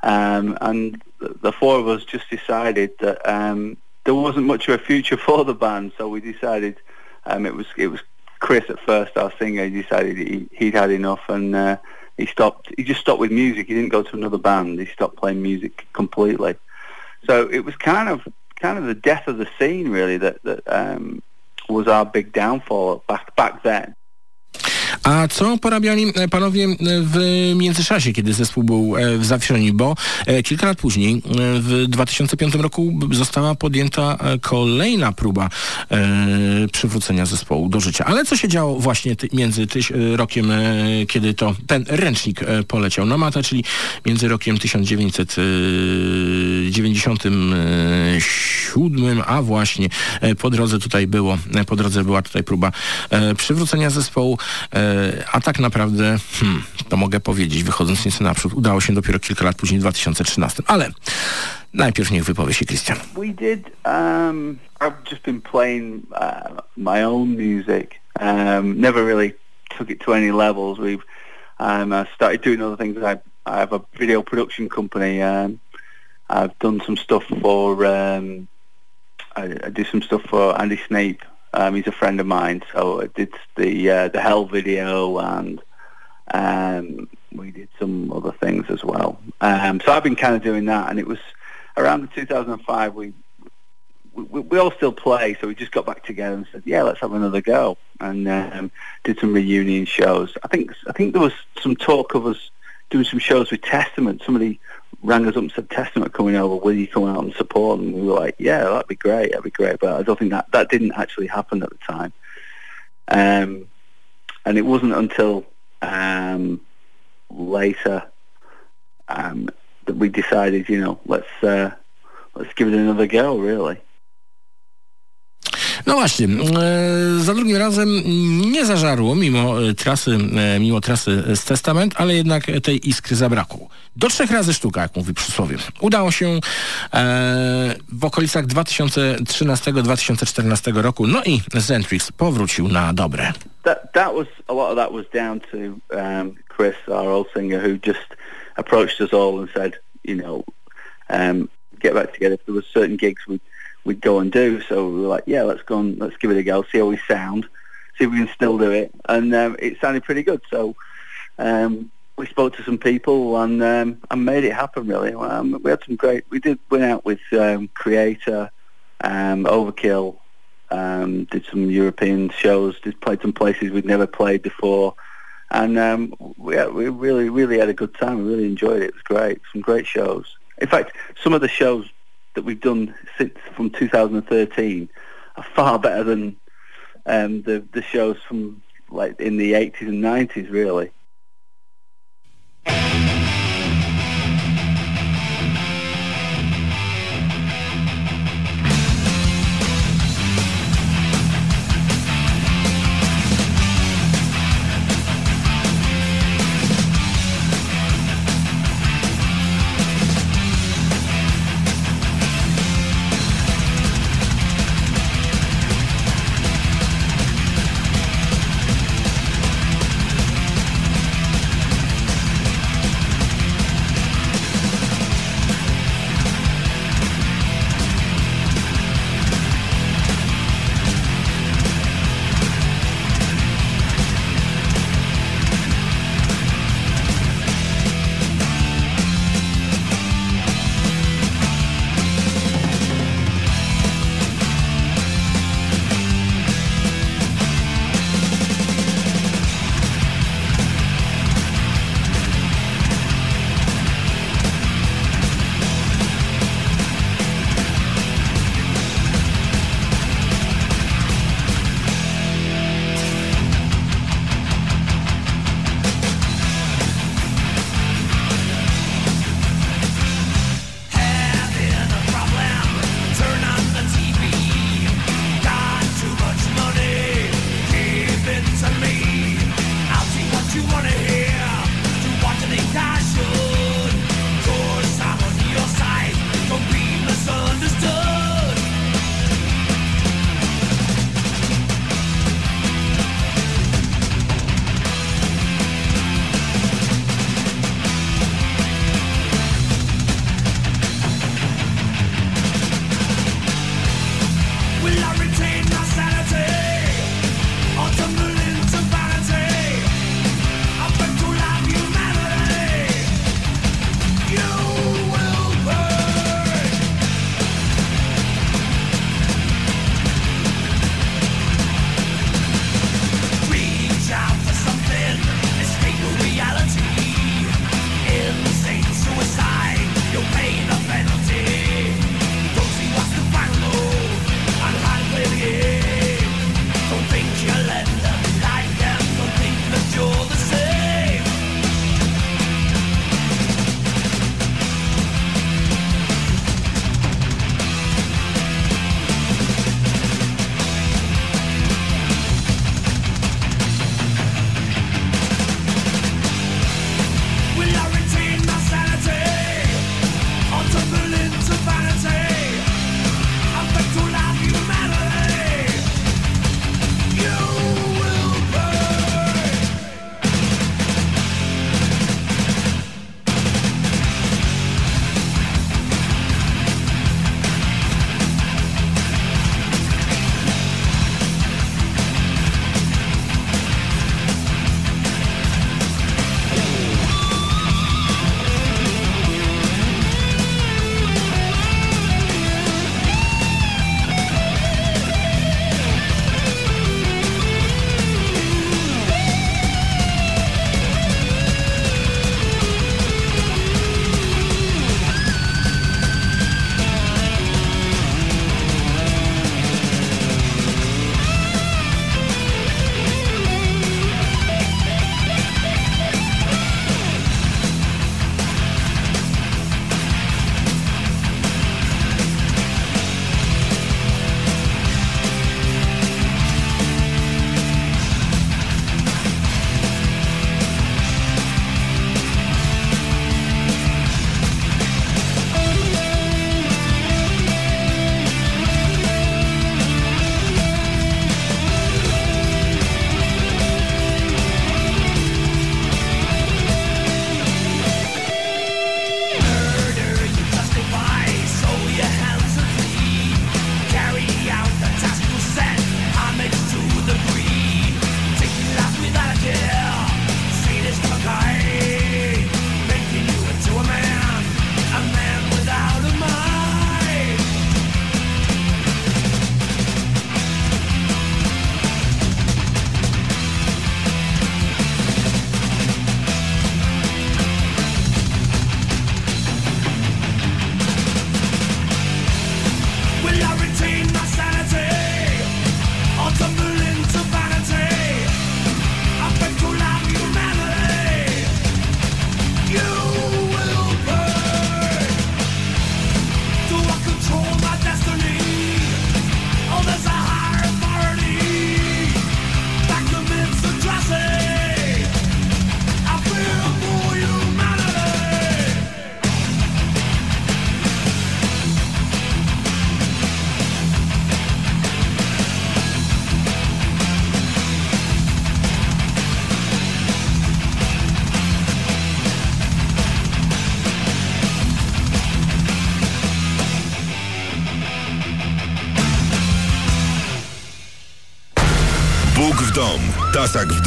Speaker 10: Um, and the, four of us just decided that um, there wasn't much of a future for the band, so we decided um, it was it was Chris at first, our singer. He decided he, he'd had enough, and uh, he stopped. He just stopped with music. He didn't go to another band. He stopped playing music completely. So it was kind of kind of the death of the scene, really. That that um, was our big downfall back back then.
Speaker 5: A co porabiali e, panowie e, w międzyczasie, kiedy zespół był e, w zawieszeniu? Bo kilka lat później, w 2005 roku została podjęta kolejna próba przywrócenia zespołu do życia. Ale co się działo właśnie między rokiem, kiedy to ten ręcznik poleciał na matę, czyli między rokiem 1997, a właśnie po drodze tutaj było, po drodze była tutaj próba przywrócenia zespołu, a tak naprawdę, hmm, to mogę powiedzieć, wychodząc nieco naprzód, udało się dopiero kilka lat później, w 2013. Ale najpierw niech wypowie się Christian.
Speaker 10: We did. Um, I've just been playing uh, my own music. Um, never really took it to any levels. We've um, I started doing other things. I, I have a video production company. Um, I've done some stuff for. Um, I, I do some stuff for Andy Snape. Um, he's a friend of mine, so I did the uh, the Hell video and um, we did some other things as well. Um, so I've been kind of doing that, and it was around the 2005 we, we we all still play, so we just got back together and said, yeah, let's have another go, and um, did some reunion shows. I think I think there was some talk of us doing some shows with Testament. Somebody rang us up and said Testament coming over, will you come out and support? And we were like, yeah, that'd be great, that'd be great. But I don't think that that didn't actually happen at the time. Um, and it wasn't until um, later um, that we decided, you know, let's uh, let's give it another go, really.
Speaker 5: No właśnie, e, za drugim razem nie zażarło mimo e, trasy, e, mimo trasy z Testament, ale jednak tej iskry zabrakło. Do trzech razy sztuka, jak mówi przysłowie. Udało się w okolicach 2013-2014 roku, no i Zentrix powrócił na dobre.
Speaker 10: That that was a lot of that was down to um, Chris, our old singer, who just approached us all and said, you know, um, get back together. There was certain gigs we'd go and do, so we were like, yeah, let's go and let's give it a go, see how we sound, see if we can still do it, and um, it sounded pretty good. So um, we spoke to some people and um, and made it happen. Really, um, we had some great. We did went out with um, Creator, um, Overkill, did some European shows, did played some places we'd never played before, and we had, we really really had a good time. We really enjoyed it. It was great. Some great shows. In fact, some of the shows that we've done since from 2013 are far better than um, the the shows from like in the 80s and 90s. Really.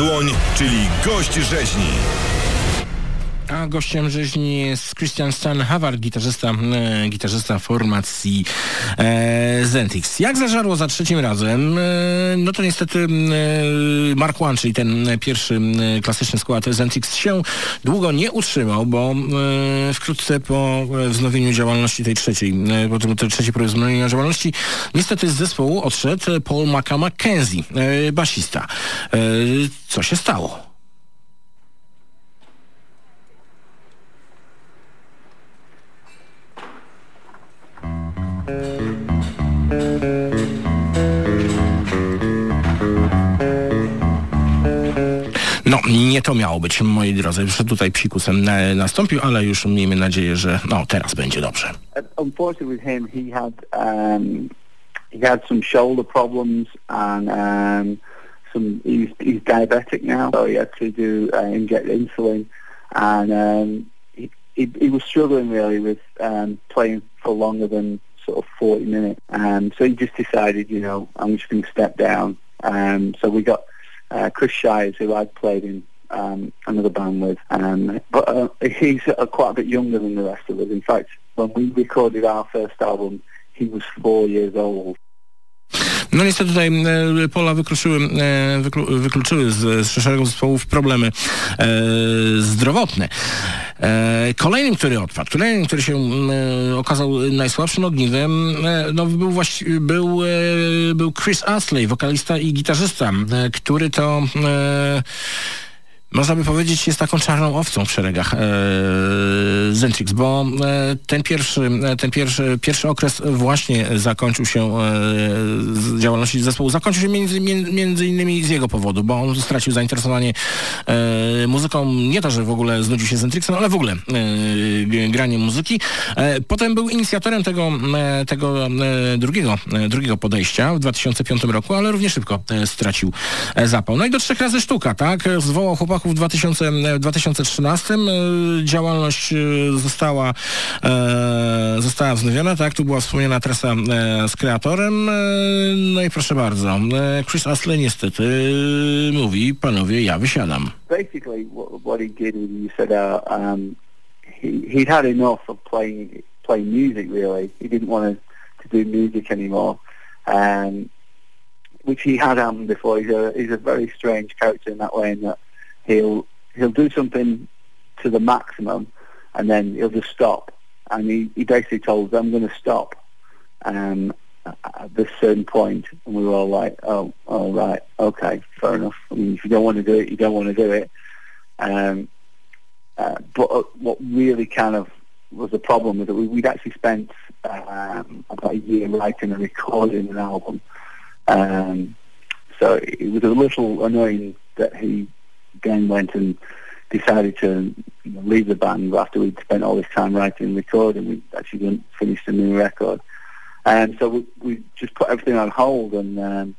Speaker 7: Dłoń, czyli gość rzeźni.
Speaker 5: Gościem rzeźni jest Christian Stan Havard, gitarzysta, e, gitarzysta formacji e, Zentix. Jak zażarło za trzecim razem, e, no to niestety e, Mark One, czyli ten pierwszy e, klasyczny skład Zentix się długo nie utrzymał, bo e, wkrótce po wznowieniu działalności tej trzeciej, po tym tej trzeciej próbie wznowienia działalności, niestety z zespołu odszedł Paul McKenzie, e, basista. Co się stało? No, nie to miało być, moi drodzy, że tutaj psikusem na, nastąpił, ale już miejmy nadzieję, że no, teraz będzie dobrze.
Speaker 10: Unfortunately with him, he had um, he had some shoulder problems and um, some. He's diabetic now, so he had to do uh, inject insulin, and um, he, he he was struggling really with um, playing for longer than sort of 40 minutes. Um, so he just decided, you know, I'm just going to step down. Um, so we got uh, Chris Shires, who I'd played in um, another band with, um, but uh, he's uh, quite a bit younger than the rest of us. In fact, when we recorded our first album, he was four years old.
Speaker 5: No niestety tutaj e, pola wykluczyły, e, wyklu, wykluczyły z, z szeregu zespołów problemy e, zdrowotne. E, kolejnym, który odpadł, kolejnym, który się e, okazał najsłabszym ogniwem, e, no, był, właści- był, był Chris Astley, wokalista i gitarzysta, który to można by powiedzieć, jest taką czarną owcą w szeregach e, Zentrix, bo e, ten, pierwszy, ten pierwszy, pierwszy okres właśnie zakończył się e, z działalności zespołu, zakończył się między, między innymi z jego powodu, bo on stracił zainteresowanie e, muzyką, nie to, że w ogóle znudził się Zentrixem, ale w ogóle e, graniem muzyki. E, potem był inicjatorem tego, e, tego e, drugiego, e, drugiego podejścia w 2005 roku, ale również szybko e, stracił e, zapał. No i do trzech razy sztuka, tak? Zwołał chłopaków w 2000, 2013 e, działalność e, została, e, została wznowiona, tak? Tu była wspomniana trasa e, z kreatorem. E, no i proszę bardzo, e, Chris Astley niestety e, mówi, panowie, ja wysiadam.
Speaker 10: Uh, um, he, he'd had enough of playing playing music. Really, he didn't want to, do music anymore. Um, which he had before. He's a he's a very strange character in that way, in that he'll he'll do something to the maximum, and then he'll just stop. And he, he basically told us, "I'm going to stop." Um, at this certain point, and we were all like, "Oh, all right, okay, fair enough. I mean, if you don't want to do it, you don't want to do it." Um, uh, but uh, what really kind of was the problem was that we, we'd actually spent um, about a year writing and recording an album. Um, so it was a little annoying that he then went and decided to leave the band after we'd spent all this time writing and recording. We actually didn't finish the new record. And so we, we just put everything on hold and um,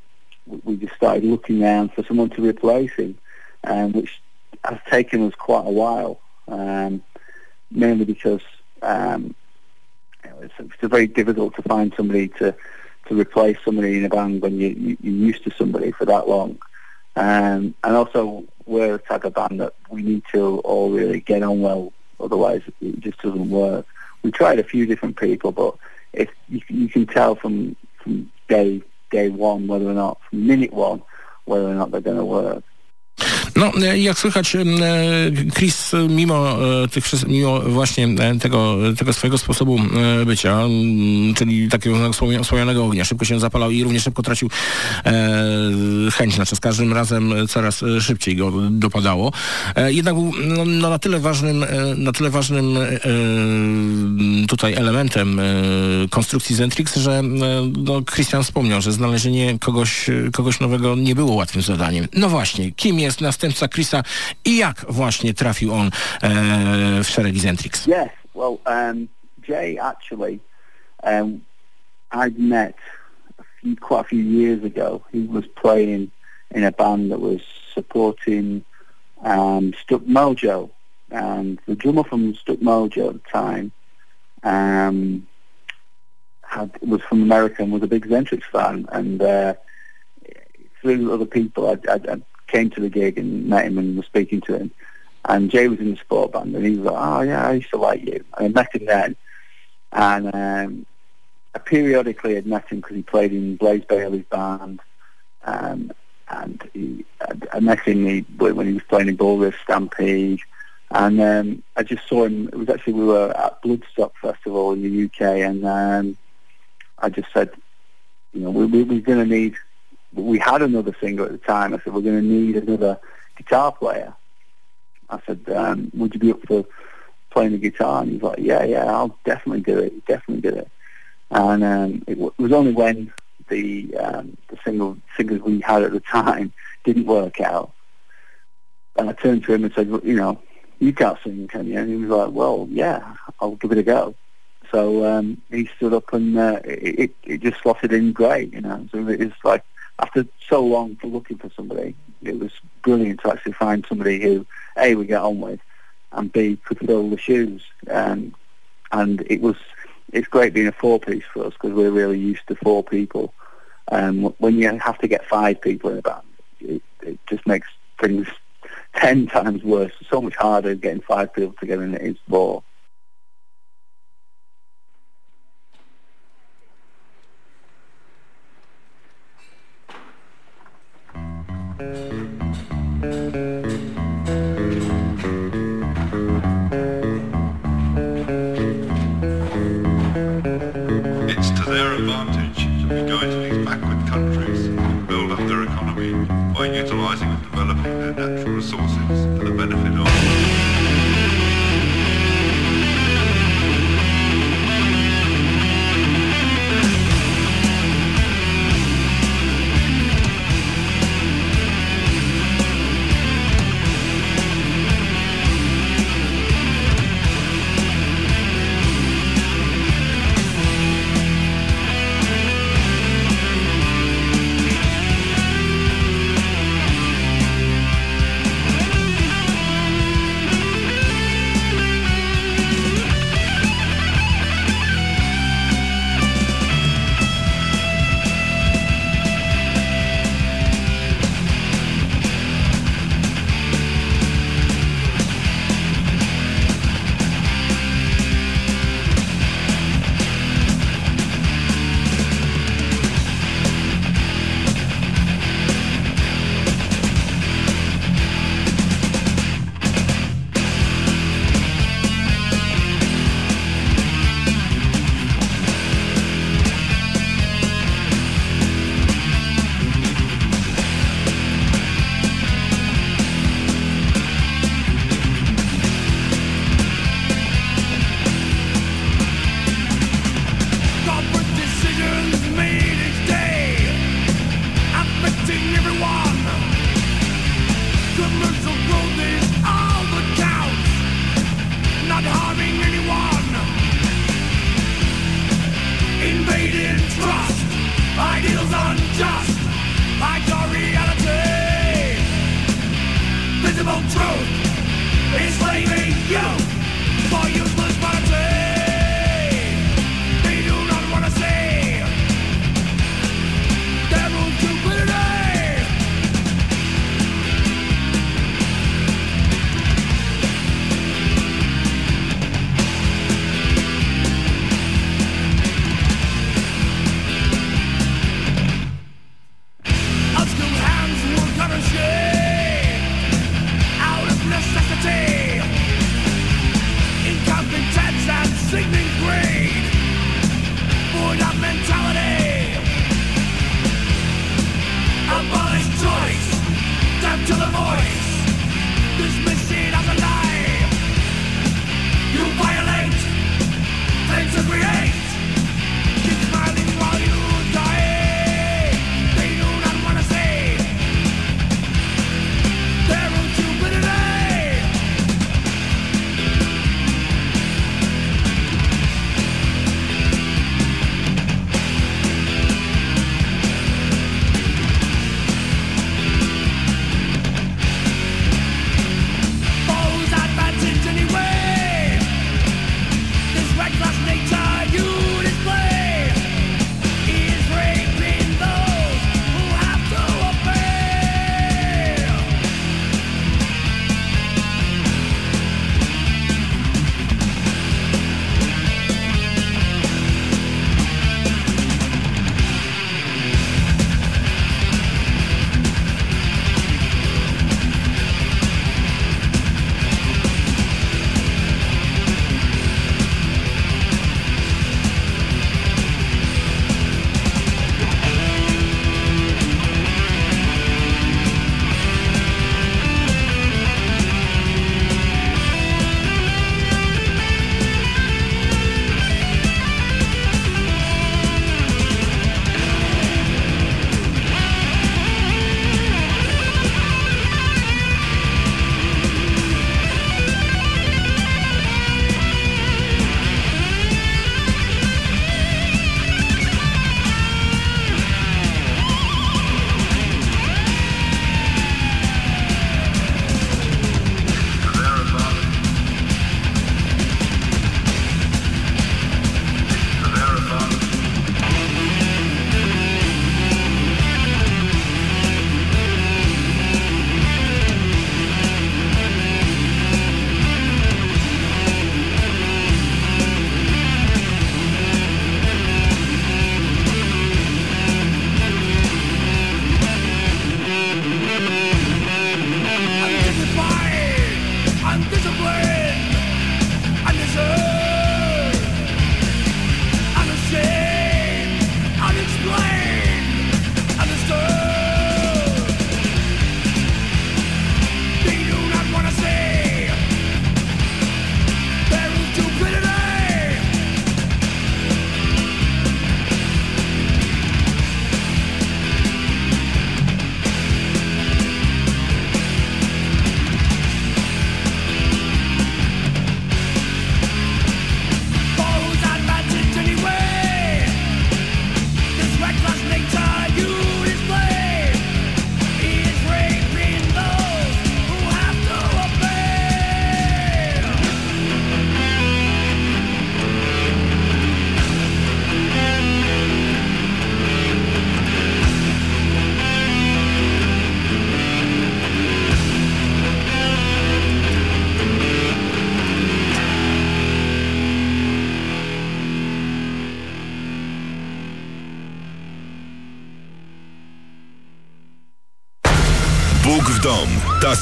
Speaker 10: we, just started looking around for someone to replace him, um, which has taken us quite a while, um, mainly because um, it's, it's very difficult to find somebody to, to replace somebody in a band when you, you, you're used to somebody for that long. Um, and also, we're a type of band that we need to all really get on well, otherwise it just doesn't work. We tried a few different people, but if you, you can tell from from day day one whether or not, from minute one, whether or not they're going to work.
Speaker 5: No, e, jak słychać, e, Chris mimo e, tych mimo właśnie tego, tego swojego sposobu bycia, czyli takiego wspomnianego ognia, szybko się zapalał i również szybko tracił chęć, znaczy z każdym razem coraz szybciej go dopadało. Jednak był no, no, na tyle ważnym, na tyle ważnym tutaj elementem konstrukcji Zentrix, że no, Christian wspomniał, że znalezienie kogoś, kogoś nowego nie było łatwym zadaniem. No właśnie, kim jest następca Chrisa i jak właśnie trafił on szeregi Zentrix?
Speaker 10: Yes, well, um, Jay actually, um, I'd met a few, quite a few years ago. He was playing in a band that was supporting um, Stuck Mojo, and the drummer from Stuck Mojo at the time um, had, was from America and was a big Zentrix fan, and uh, through other people, I, I, I came to the gig and met him and was speaking to him. And Jay was in the sport band, and he was like, "Oh yeah, I used to like you." I met him then, and um, I periodically had met him because he played in Blaze Bailey's band, um, and he, I, I met him he, when he was playing in Bull Stampede, and um, I just saw him. It was actually we were at Bloodstock Festival in the UK, and um, I just said, you know, we, we, we're going to need. We had another singer at the time. I said we're going to need another guitar player I said, um, would you be up for playing the guitar? And he's like, yeah, yeah, I'll definitely do it, definitely do it. And um, it, w- it was only when the um, the single singers we had at the time didn't work out, and I turned to him and said, well, you know, you can't sing, can you? And he was like, well, yeah, I'll give it a go. So um, he stood up and uh, it, it just slotted in great, you know. So it was like after so long for looking for somebody, it was brilliant to actually find somebody who a we get on with, and b could fill the shoes. Um, and it was it's great being a four piece for us because we're really used to four people. Um, when you have to get five people in a band, it, it just makes things ten times worse. so much harder getting five people together than it is four.
Speaker 7: Thank you.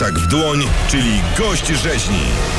Speaker 7: Tasak w dłoń, czyli gość rzeźni.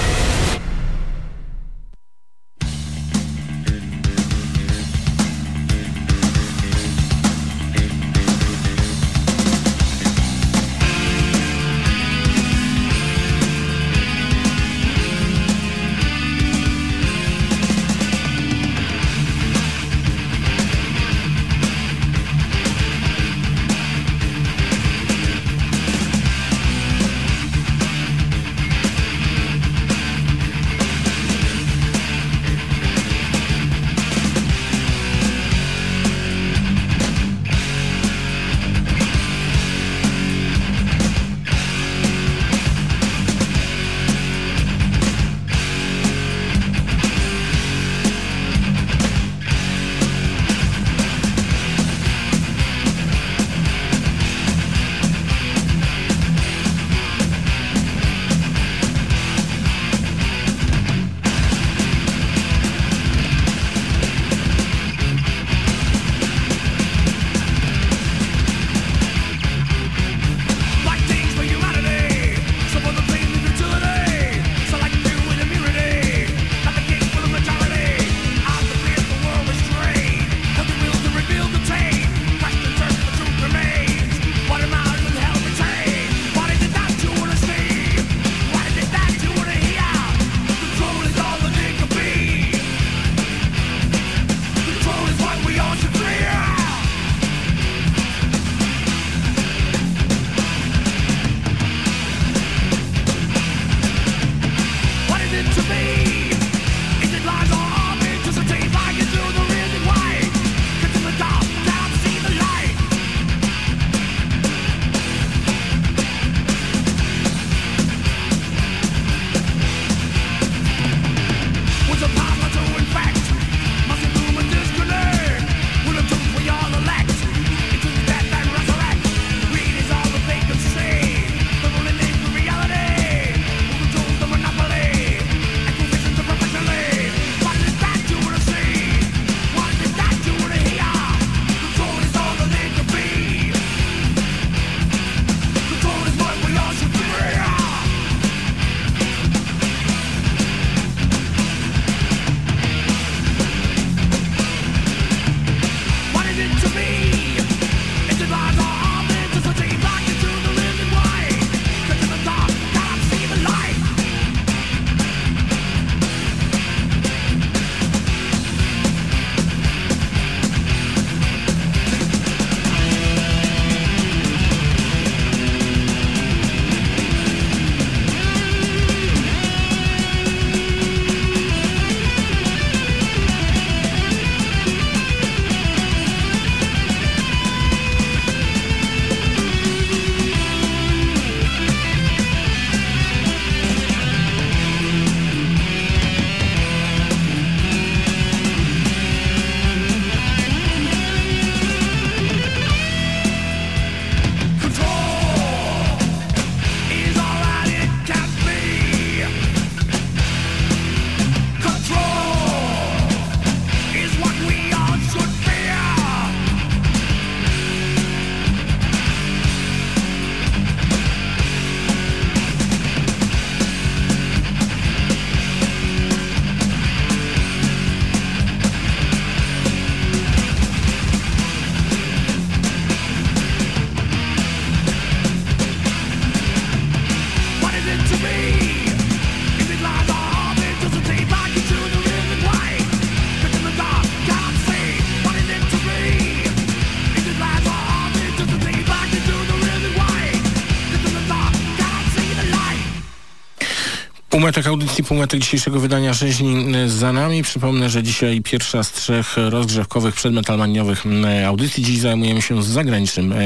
Speaker 5: Półmetek audycji, półmetek dzisiejszego wydania rzeźni e, za nami. Przypomnę, że dzisiaj pierwsza z trzech rozgrzewkowych przedmetalmaniowych audycji. Dziś zajmujemy się zagranicznym e,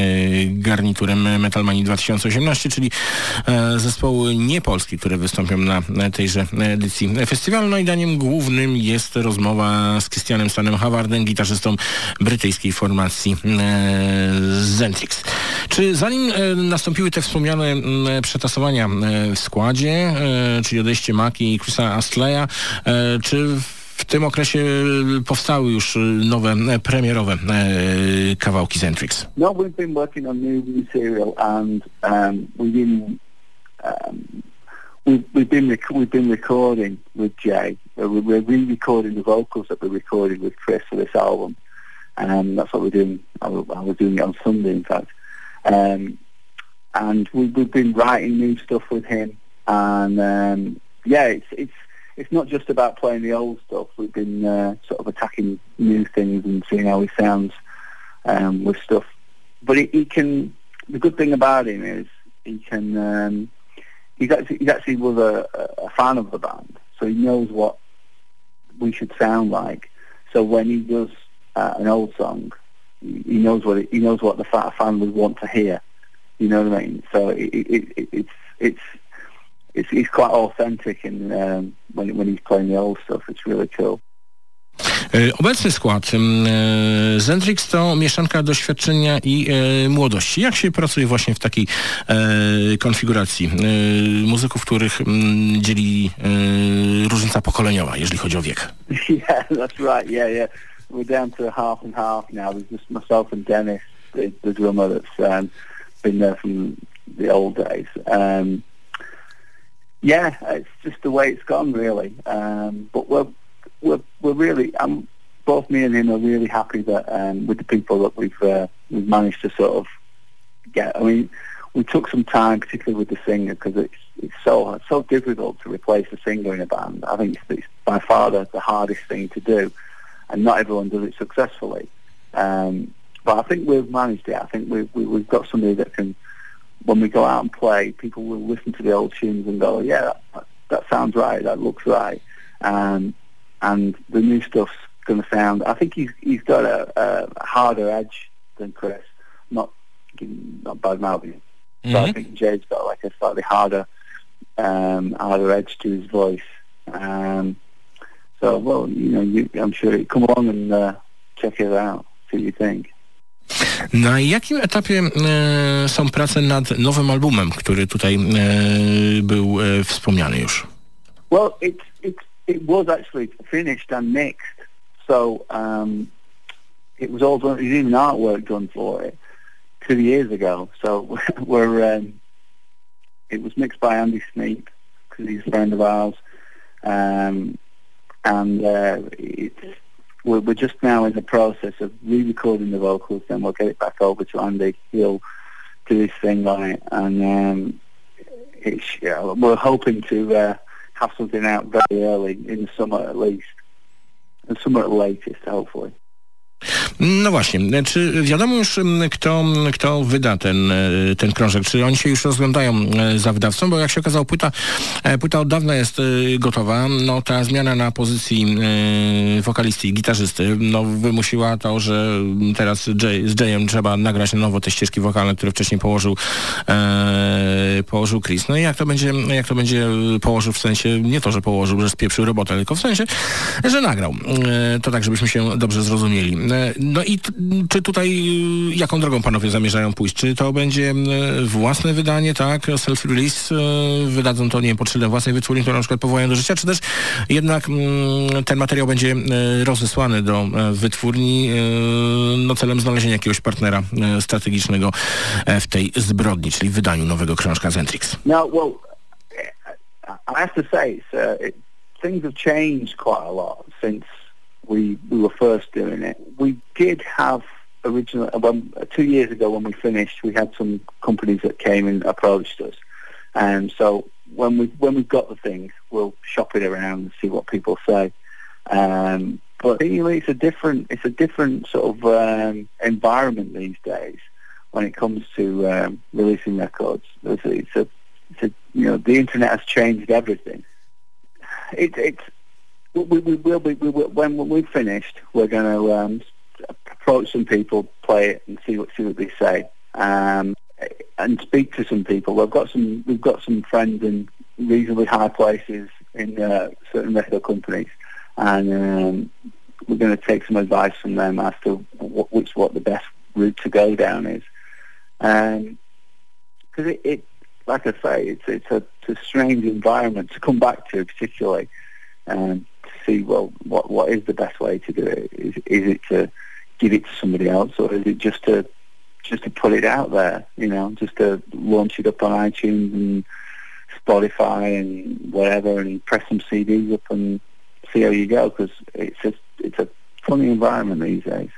Speaker 5: garniturem Metalmanii 2018, czyli zespoły niepolskie, które wystąpią na tejże edycji festiwalu. No i daniem głównym jest rozmowa z Christianem Stanem Howardem, gitarzystą brytyjskiej formacji Zentrix. Czy zanim nastąpiły te wspomniane przetasowania w składzie, czyli odejście Maki i Chrisa Astleya, czy w tym okresie powstały już nowe, premierowe kawałki Zentrix?
Speaker 10: No, we've been working on new material and um, we've been um, we've, we've been rec- we've been recording with Jay. We're re-recording the vocals that we recorded with Chris for this album, and that's what we're doing. I was, doing it on Sunday, in fact. Um, and we, we've been writing new stuff with him, and um, yeah, it's it's it's not just about playing the old stuff. We've been uh, sort of attacking new things and seeing how he sounds um, with stuff. But he, can. The good thing about him is he can. Um, he's actually he actually was a, a fan of the band, so he knows what we should sound like. So when he does uh, an old song, he knows what it, he knows what the fa- fan would want to hear. You know what I mean? So it, it, it, it's it's it's it's quite authentic, and um, when when he's playing the old stuff, it's really cool.
Speaker 5: E, Obecny skład mm, e, Zentrix to mieszanka doświadczenia i e, młodości. Jak się pracuje właśnie w takiej e, konfiguracji muzyków, których mm, dzieli różnica pokoleniowa, jeżeli chodzi o wiek?
Speaker 10: yeah, that's right. Yeah, yeah. We're down to half and half now. There's just myself and Dennis, the, the drummer that's um, been there from the old days. Um, yeah, it's just the way it's gone, really. Um, but we're we're we're really, um, both me and him are really happy that um, with the people that we've uh, we've managed to sort of get. I mean, we took some time, particularly with the singer, because it's it's so it's so difficult to replace a singer in a band. I think it's, it's by far the, the hardest thing to do, and not everyone does it successfully. Um, but I think we've managed it. I think we, we we've got somebody that can, when we go out and play, people will listen to the old tunes and go, yeah, that, that sounds right, that looks right, um, and the new stuff's going to sound. I think he's he's got a, a harder edge than Chris. Not not bad mouthing. So I think Jay's got like a slightly harder um, harder edge to his voice. Um, so well, you know, you, I'm sure you come along and uh, check it out. See what you think.
Speaker 5: Na jakim etapie e, są prace nad nowym albumem, który tutaj e, był e, wspomniany już?
Speaker 10: Well, it it it was actually finished and mixed. So um, it was all done. Even artwork done for it two years ago. So we're um, it was mixed by Andy Sneap because he's a friend of ours, um, and uh, it's we're, we're just now in the process of re-recording the vocals. Then we'll get it back over to Andy. He'll do his thing on it, and um, it's, yeah, we're hoping to uh, have something out very early in the summer at least, the summer at the latest, hopefully.
Speaker 5: No właśnie, czy wiadomo już m, kto, m, kto wyda ten, e, ten krążek? Czy oni się już rozglądają e, za wydawcą? Bo jak się okazało, płyta, e, płyta od dawna jest gotowa. No ta zmiana na pozycji wokalisty i gitarzysty no, wymusiła to, że teraz Jay, z Jayem trzeba nagrać na nowo te ścieżki wokalne, które wcześniej położył, e, położył Chris. No i jak to będzie, jak to będzie położył w sensie, nie to, że położył, że spieprzył robotę, tylko w sensie, że nagrał. E, to tak, żebyśmy się dobrze zrozumieli. E, No i czy tutaj y, jaką drogą panowie zamierzają pójść? Czy to będzie y, własne wydanie, tak, self-release, y, wydadzą to, nie wiem, szyldem własnej wytwórni, którą na przykład powołają do życia, czy też jednak mm, ten materiał będzie rozesłany do y, wytwórni no celem znalezienia jakiegoś partnera y, strategicznego y, w tej zbrodni, czyli w wydaniu nowego krążka Zentrix?
Speaker 10: No, well, I have to say, things have changed quite a lot since we we were first doing it. We did have originally when, two years ago when we finished, we had some companies that came and approached us, and so when we when we've got the thing, we'll shop it around and see what people say. Um, but know, it's a different it's a different sort of um, environment these days when it comes to um, releasing records. It's a, it's a it's a, you know the internet has changed everything. It, it's we, we will be we when we've finished. We're going to um, approach some people, play it, and see what see what they say, um, and speak to some people. We've got some we've got some friends in reasonably high places in uh, certain record companies, and um, we're going to take some advice from them as to what, which what the best route to go down is. Because it, it, like I say, it's it's a, it's a strange environment to come back to, particularly um, see, well, what what is the best way to do it? Is is it to give it to somebody else, or is it just to just to put it out there? You know, just to launch it up on iTunes and Spotify and whatever, and press some CDs up and see how you go. Because it's just it's a funny environment these days.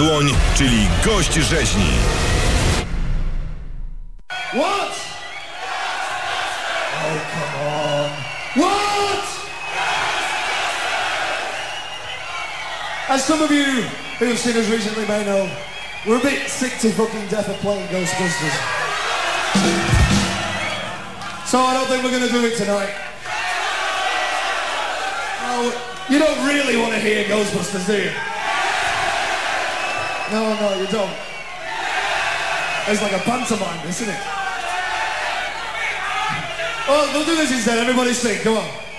Speaker 7: Dłoń, czyli gość rzeźni.
Speaker 11: What? Oh, come on. What? As some of you who have seen us recently may know, we're a bit sick to fucking death of playing Ghostbusters. So I don't think we're going to do it tonight. Oh, you don't really want to hear Ghostbusters, do you? No, no, you don't. It's like a pantomime, isn't it? Oh, we'll do this instead. Everybody sing. Come on.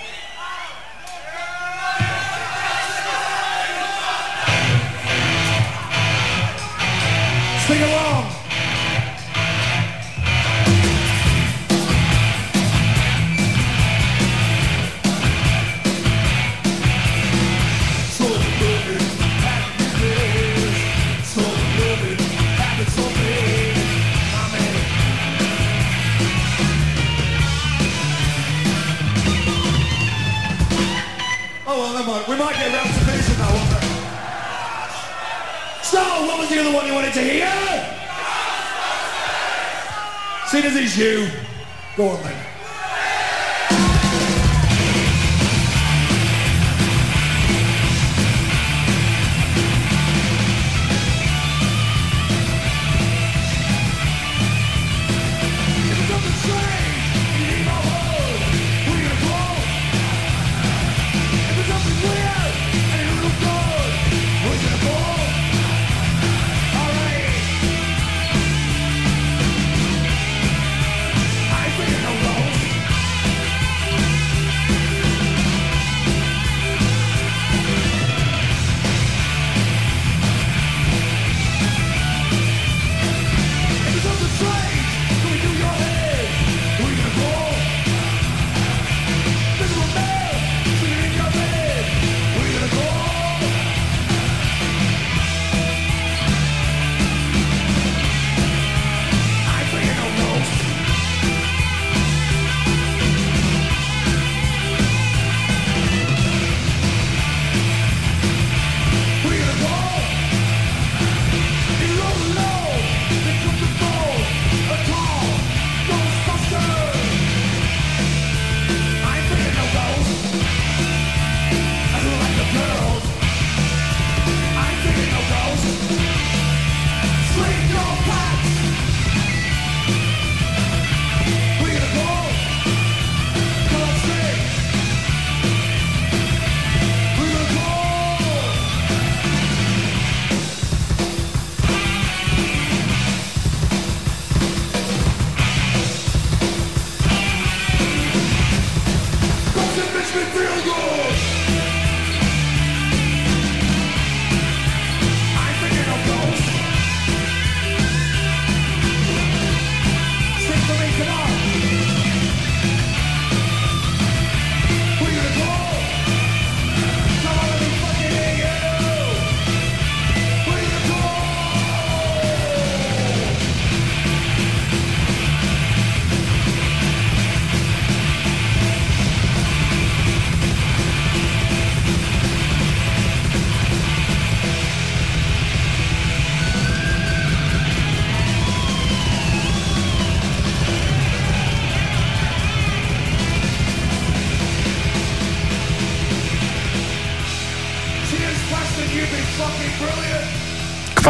Speaker 11: The one you wanted to hear? See, this is you, go on.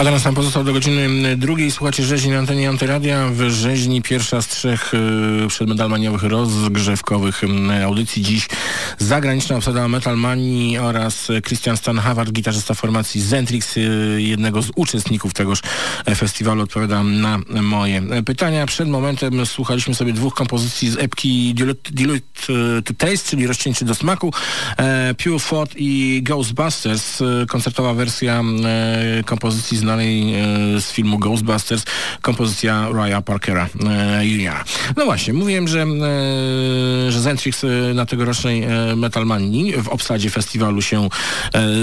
Speaker 5: Kwadrans nam pozostał do godziny drugiej. Słuchacie rzeźni na antenie Antyradia. W rzeźni pierwsza z trzech y, przedmedalmaniowych rozgrzewkowych y, audycji. Dziś zagraniczna obsada Metalmanii oraz Christian Stanhaward, gitarzysta formacji Zentrix, y, jednego z uczestników tegoż festiwalu, odpowiada na moje pytania. Przed momentem słuchaliśmy sobie dwóch kompozycji z epki Dilute to Taste, czyli rozcięcie do smaku, e, Pure Thought i Ghostbusters, e, koncertowa wersja e, kompozycji znanej e, z filmu Ghostbusters, kompozycja Raya Parkera e, Jr. No właśnie, mówiłem, że, e, że Zentrix na tegorocznej Metalmanii w obsadzie festiwalu się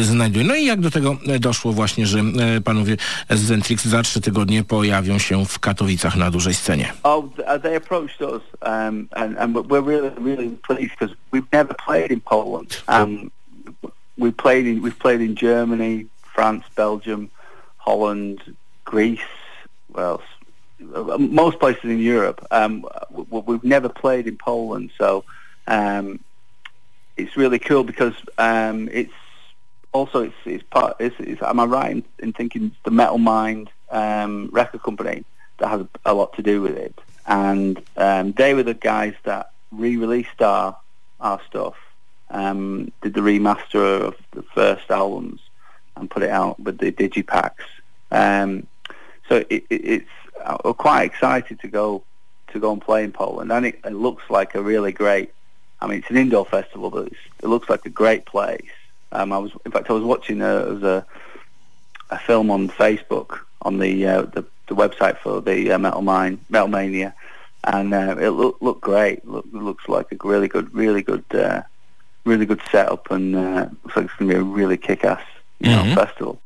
Speaker 5: znajduje. No i jak do tego doszło właśnie, że panowie z Zentrix za trzy tygodnie pojawią się w Katowicach na dużej scenie?
Speaker 10: Oh, they approached us um, and, and we're really, really pleased because we've never played in Poland. Um, we played in, we've played in Germany, France, Belgium, Holland, Greece, well, most places in Europe. Um, we've never played in Poland, so um, it's really cool because um, it's also it's, it's part. It's, it's, am I right in, in thinking it's the Metal Mind um, record company that has a lot to do with it? And um, they were the guys that re-released our our stuff, um, did the remaster of the first albums, and put it out with the digipacks um, so it, it, it's we're quite excited to go to go and play in Poland, and it, it looks like a really great. I mean, it's an indoor festival, but it looks like a great place. Um, I was, in fact, I was watching a, was a, a film on Facebook on the uh, the, the, website for the uh, Metal Mine, Metal Mania, and uh, it looked looked great. Look, looks like a really good, really good, uh, really good setup, and uh, looks like it's going to be a really kick-ass you mm-hmm. know, festival.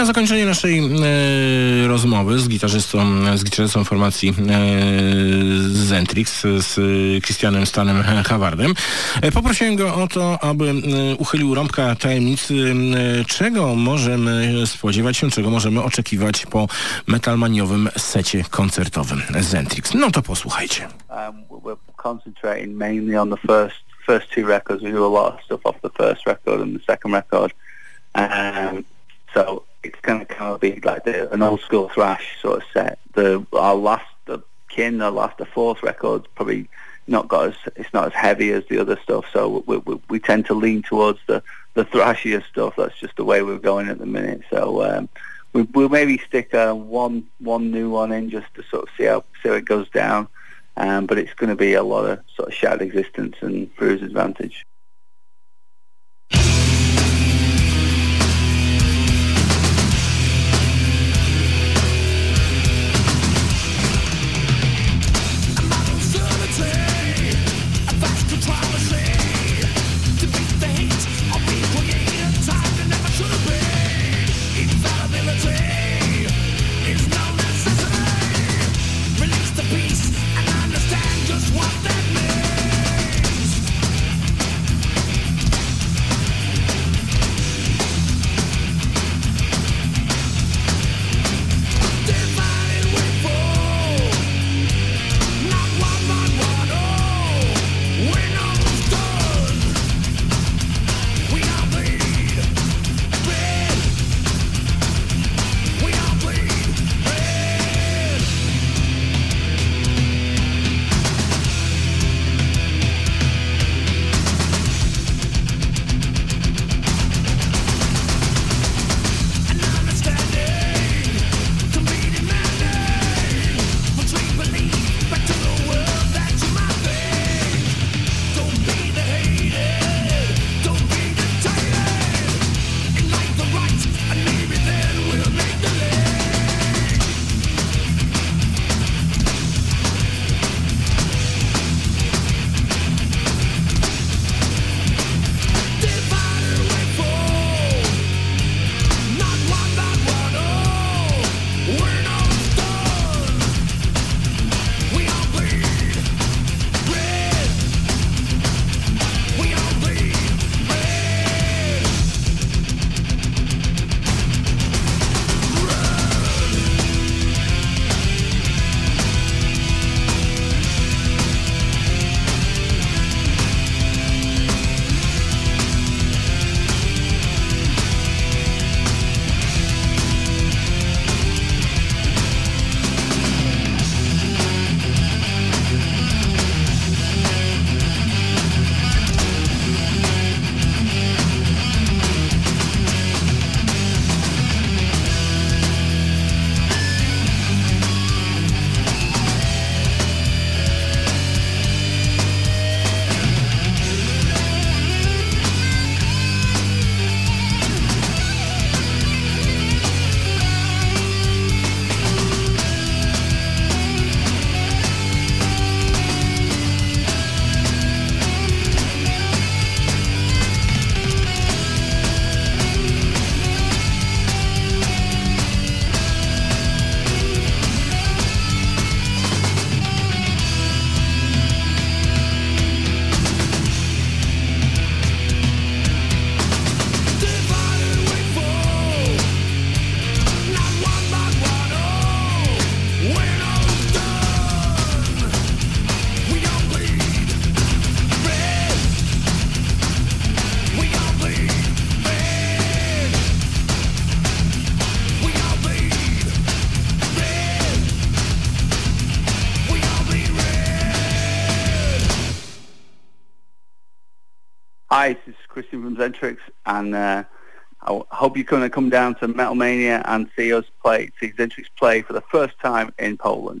Speaker 5: Na zakończenie naszej e, rozmowy z gitarzystą, z gitarzystą formacji e, Zentrix, z Christianem Stanem Hawardem, e, poprosiłem go o to, aby e, uchylił rąbka tajemnicy, e, czego możemy spodziewać się, czego możemy oczekiwać po metalmaniowym secie koncertowym Zentrix. No to posłuchajcie.
Speaker 7: Um, we're concentrating mainly on the first first two records. We do a lot of stuff off the first record and the second record. Um, so it's going to kind of be like the, an old school thrash sort of set. The our last the kin, the last the fourth record's probably not got as it's not as heavy as the other stuff. So we, we, we tend to lean towards the the thrashier stuff. That's just the way we're going at the minute. So um, we, we'll maybe stick uh, one one new one in just to sort of see how see how it goes down. Um, but it's going to be a lot of sort of shared existence and Bruce's advantage. Zentrix, and uh, I hope you're going to come down to Metal Mania and see us play, see Zentrix play for the first time in Poland.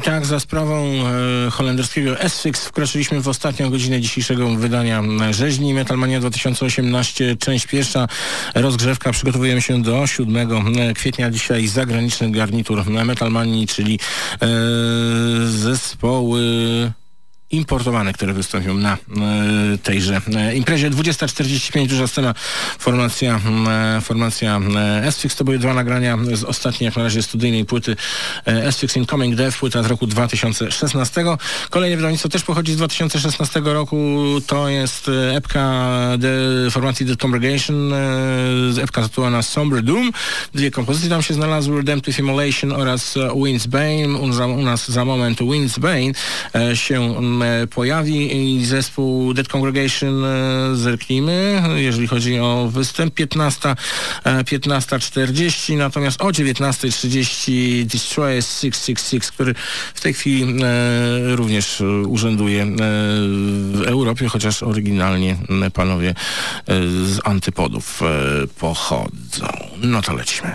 Speaker 5: I tak za sprawą e, holenderskiego S-Fix wkroczyliśmy w ostatnią godzinę dzisiejszego wydania rzeźni Metalmania 2018, część pierwsza, rozgrzewka. Przygotowujemy się do 7 kwietnia. Dzisiaj zagraniczny garnitur Metalmanii, czyli e, zespoły importowane, które wystąpią na e, tejże e, imprezie. 20.45 duża scena, formacja, e, formacja e, S-Fix. To były dwa nagrania z ostatniej jak na razie studyjnej płyty e, S-Fix Incoming Death, płyta z roku 2016. Kolejne wydawnictwo też pochodzi z 2016 roku. To jest epka de, formacji The Congregation, epka zatytułowana Somber Doom. Dwie kompozycje tam się znalazły, Redemptive Immolation oraz Wind's Bane. U, u nas za moment Wind's Bane się e, pojawi i zespół Dead Congregation e, zerknijmy, jeżeli chodzi o występ 15, e, 15.40, natomiast o 19.30 Destroyer 666, który w tej chwili e, również e, urzęduje e, w Europie, chociaż oryginalnie e, panowie e, z antypodów e, pochodzą. No to lecimy.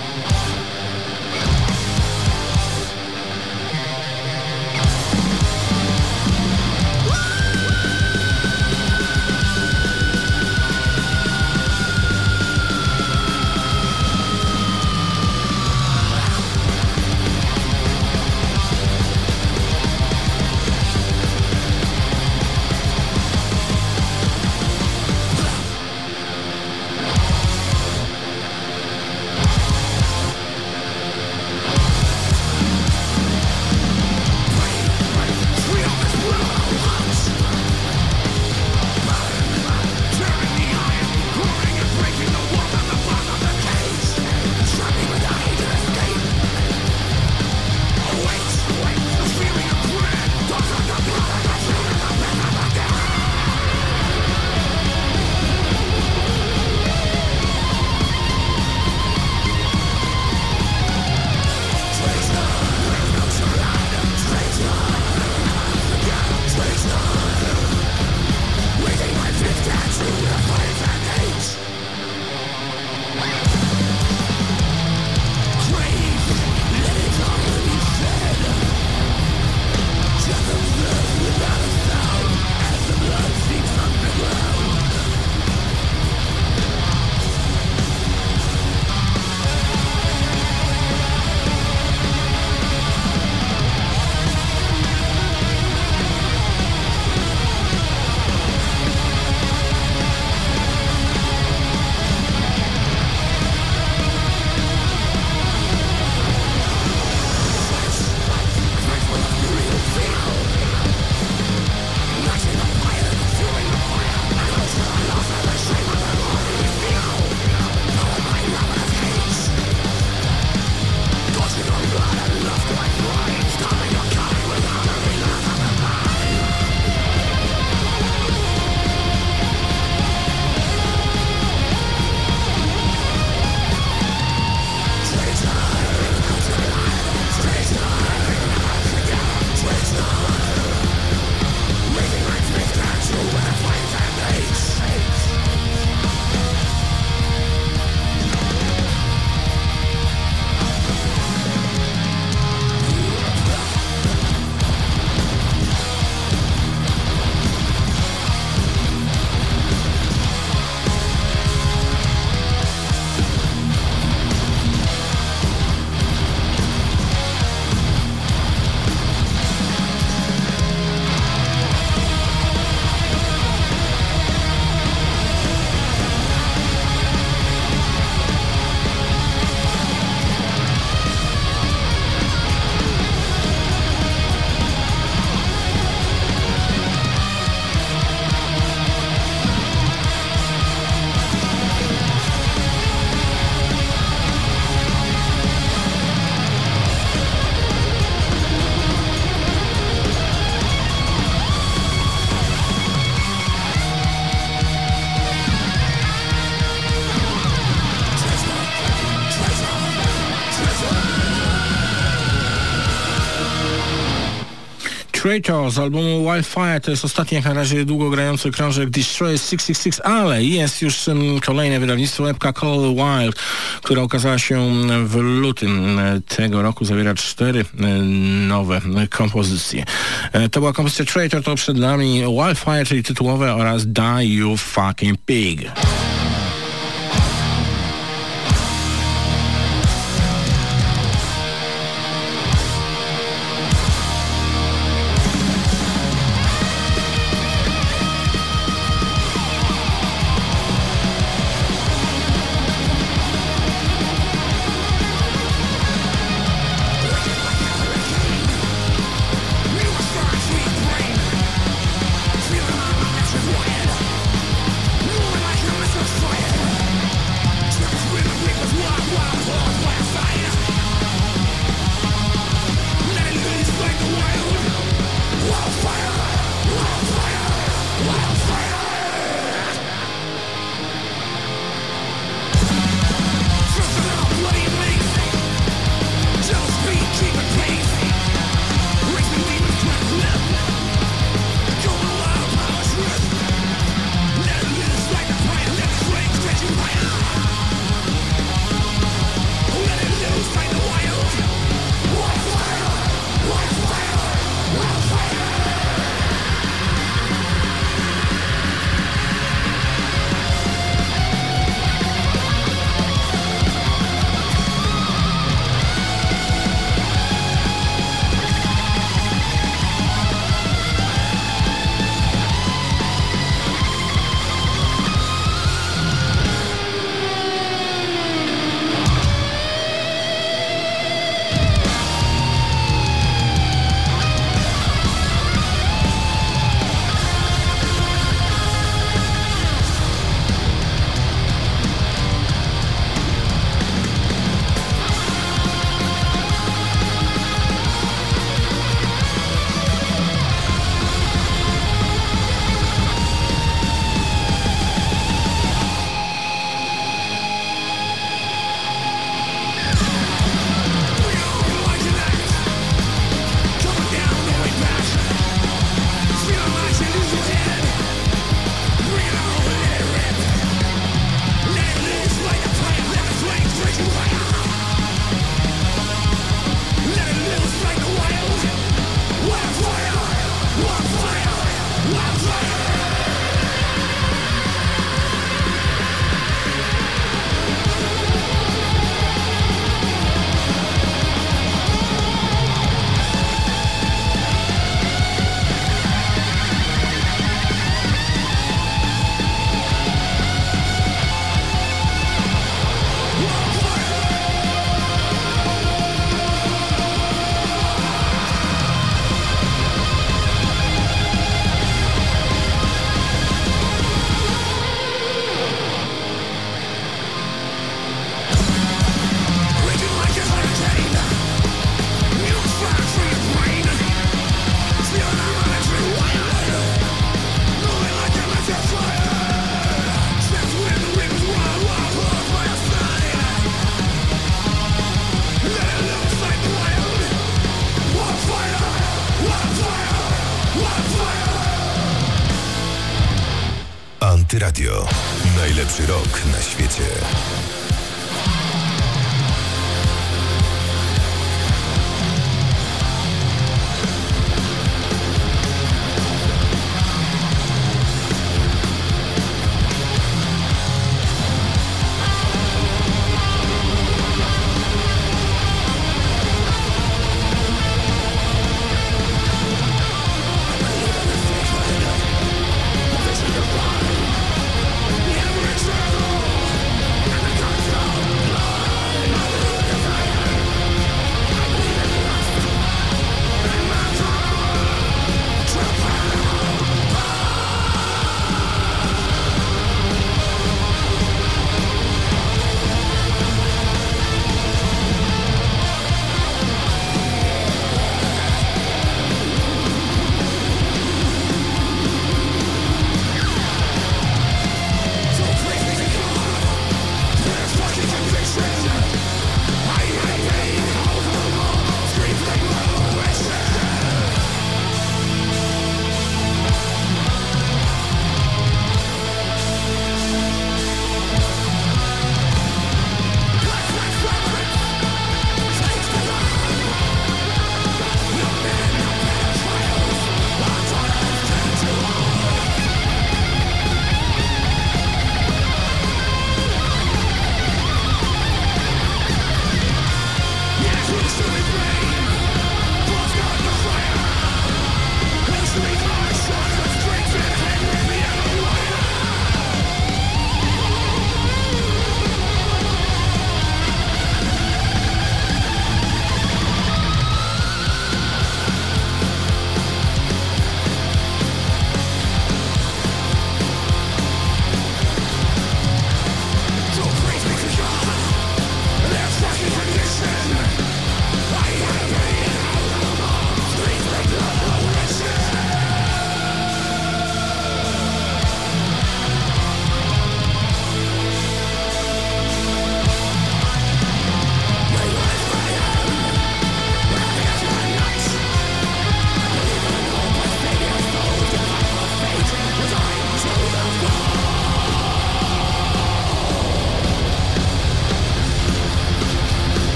Speaker 5: Traitor z albumu Wildfire to jest ostatni jak na razie długo grający krążek Destroy 666, ale jest już kolejne wydawnictwo epka Call Wild, która ukazała się w lutym tego roku, zawiera cztery nowe kompozycje. E, to była kompozycja Traitor, to przed nami Wildfire, czyli tytułowe oraz Die You Fucking Pig.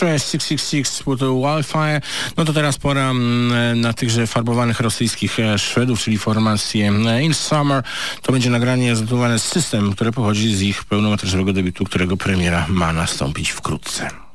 Speaker 5: Destroyer 666 with a Wildfire. No to teraz pora mm, na tychże farbowanych rosyjskich e, Szwedów, czyli formację e, In Summer. To będzie nagranie zatytułowane System, które pochodzi z ich pełnometrażowego debiutu, którego premiera ma nastąpić wkrótce.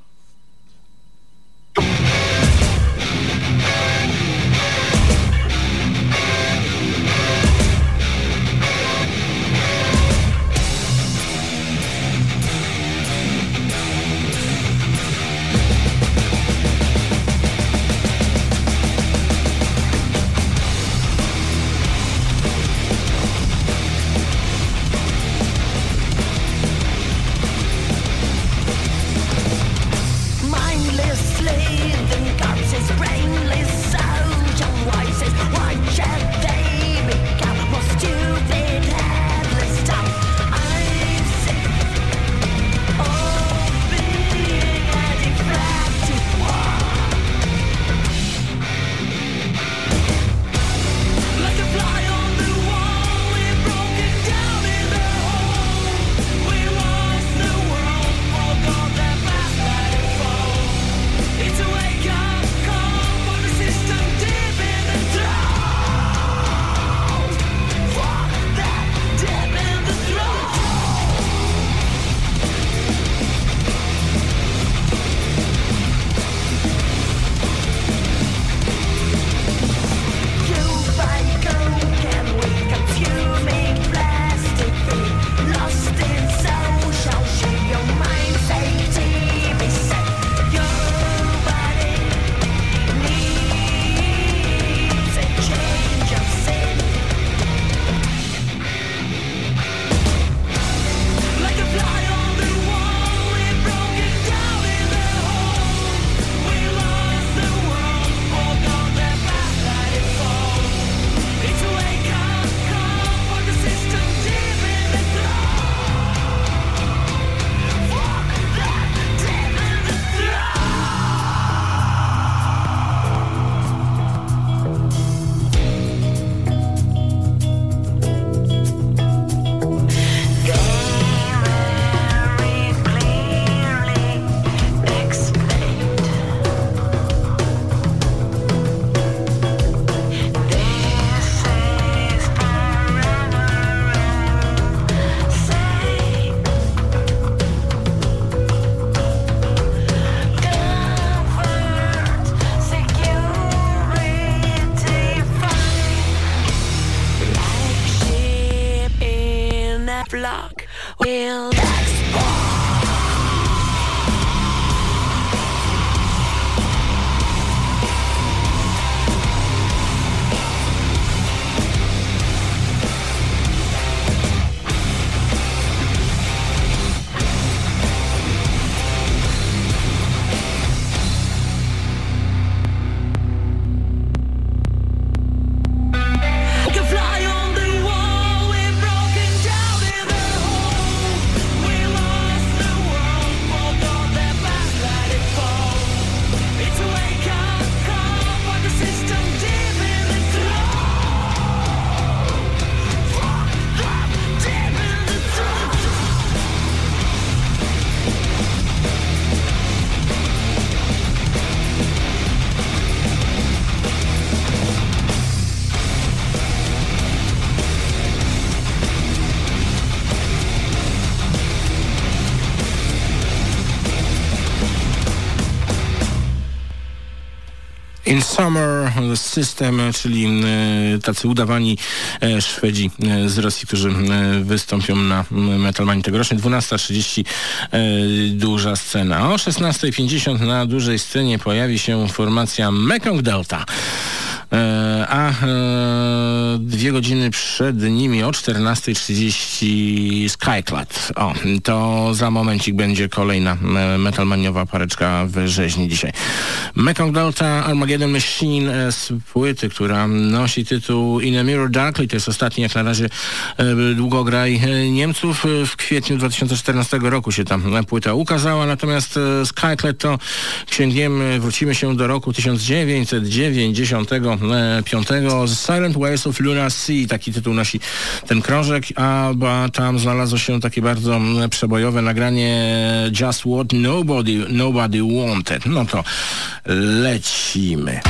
Speaker 5: In Summer System, czyli e, tacy udawani e, Szwedzi e, z Rosji, którzy wystąpią na Metalmanie tegorocznie. 12.30 duża scena. O 16.50 na dużej scenie pojawi się formacja Mekong Delta. A dwie godziny przed nimi o 14.30 Skyclad. O, to za momencik będzie kolejna metalmaniowa pareczka w rzeźni dzisiaj. Mekong Delta Armageddon Machine z płyty, która nosi tytuł In a Mirror Darkly. To jest ostatni jak na razie długograj Niemców. W kwietniu 2014 roku się ta płyta ukazała, natomiast Skyclad to sięgniemy, wrócimy się do roku 1990 5 Silent Ways of Luna Sea, taki tytuł nosi ten krążek, a tam znalazło się takie bardzo przebojowe nagranie Just What Nobody, Nobody Wanted. No to lecimy.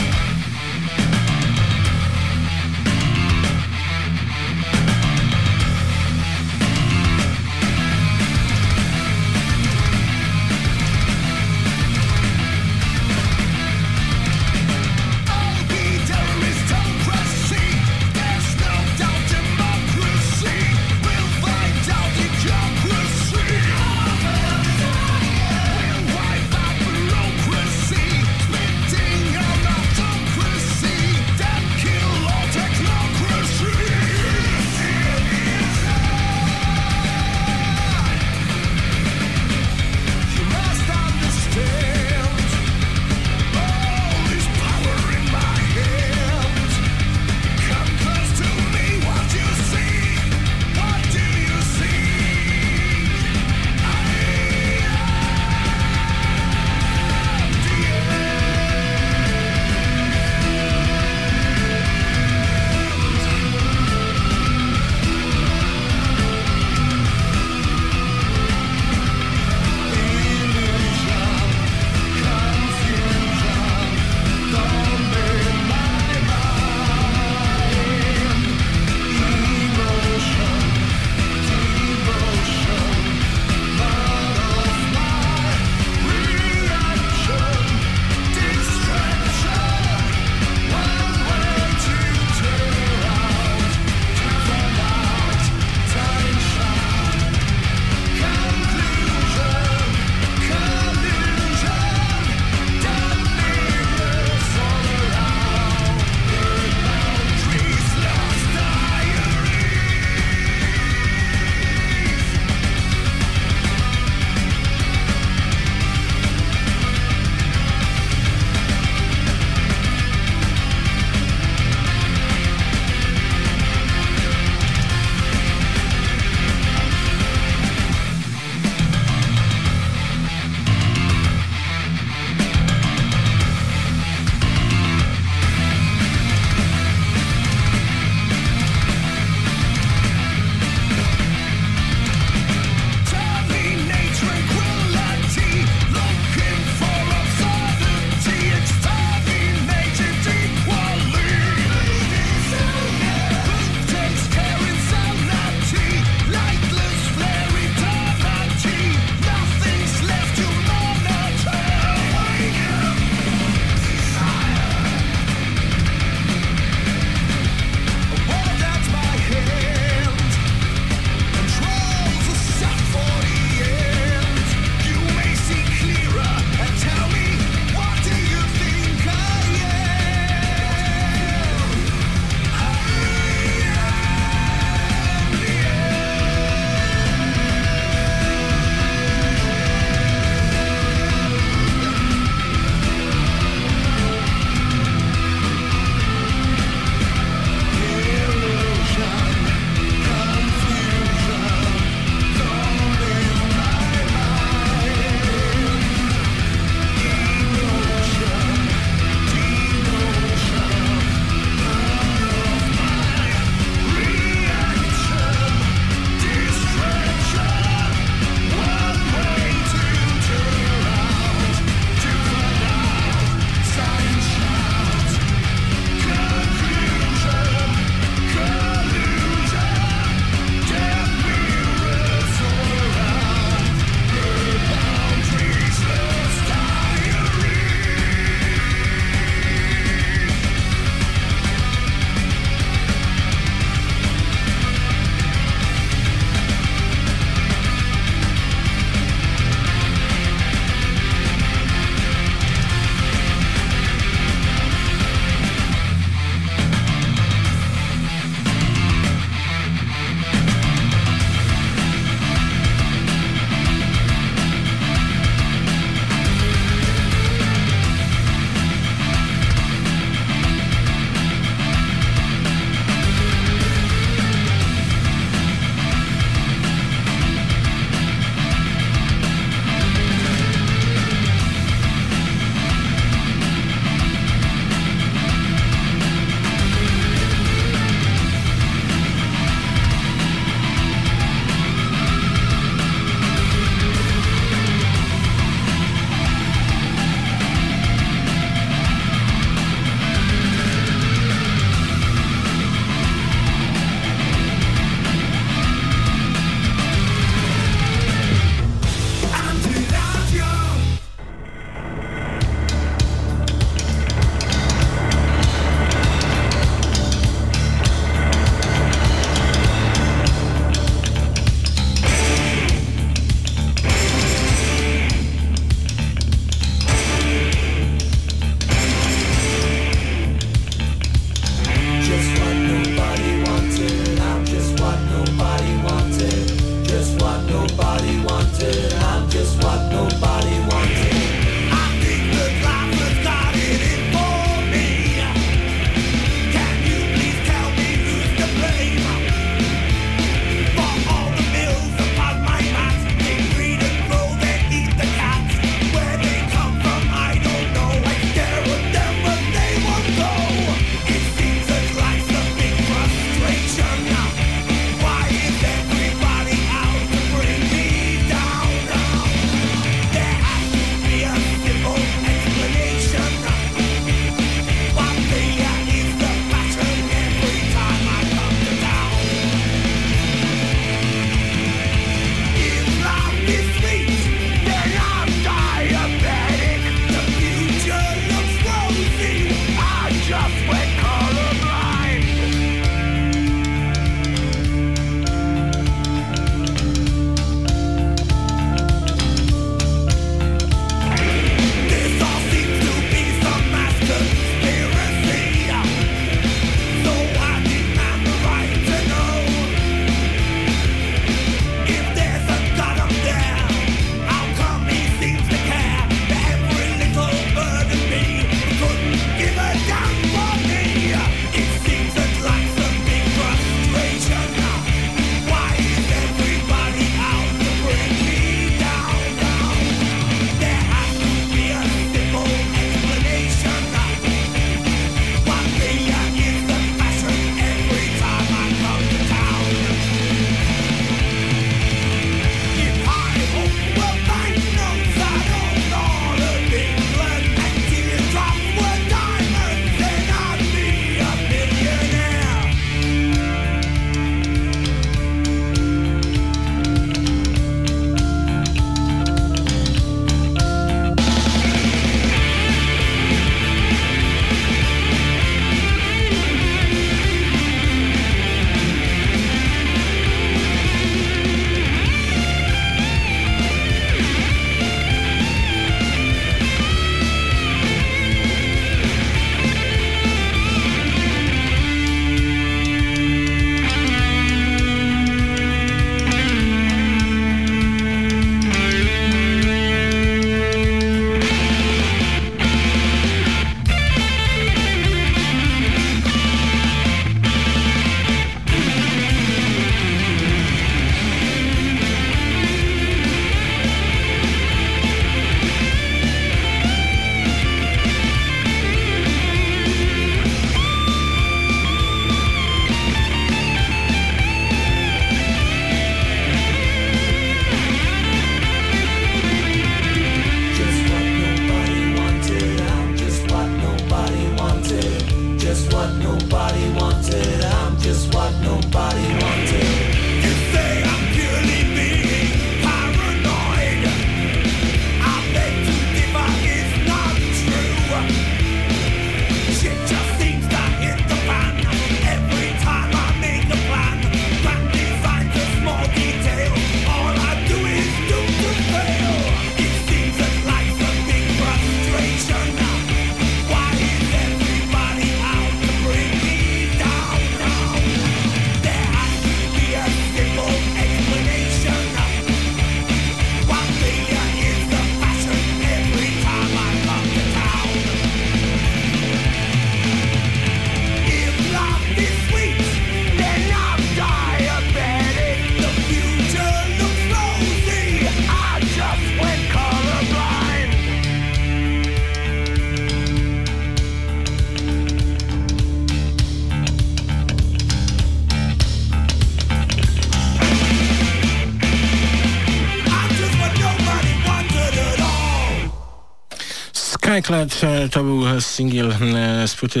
Speaker 5: High e, to był singiel e, z płyty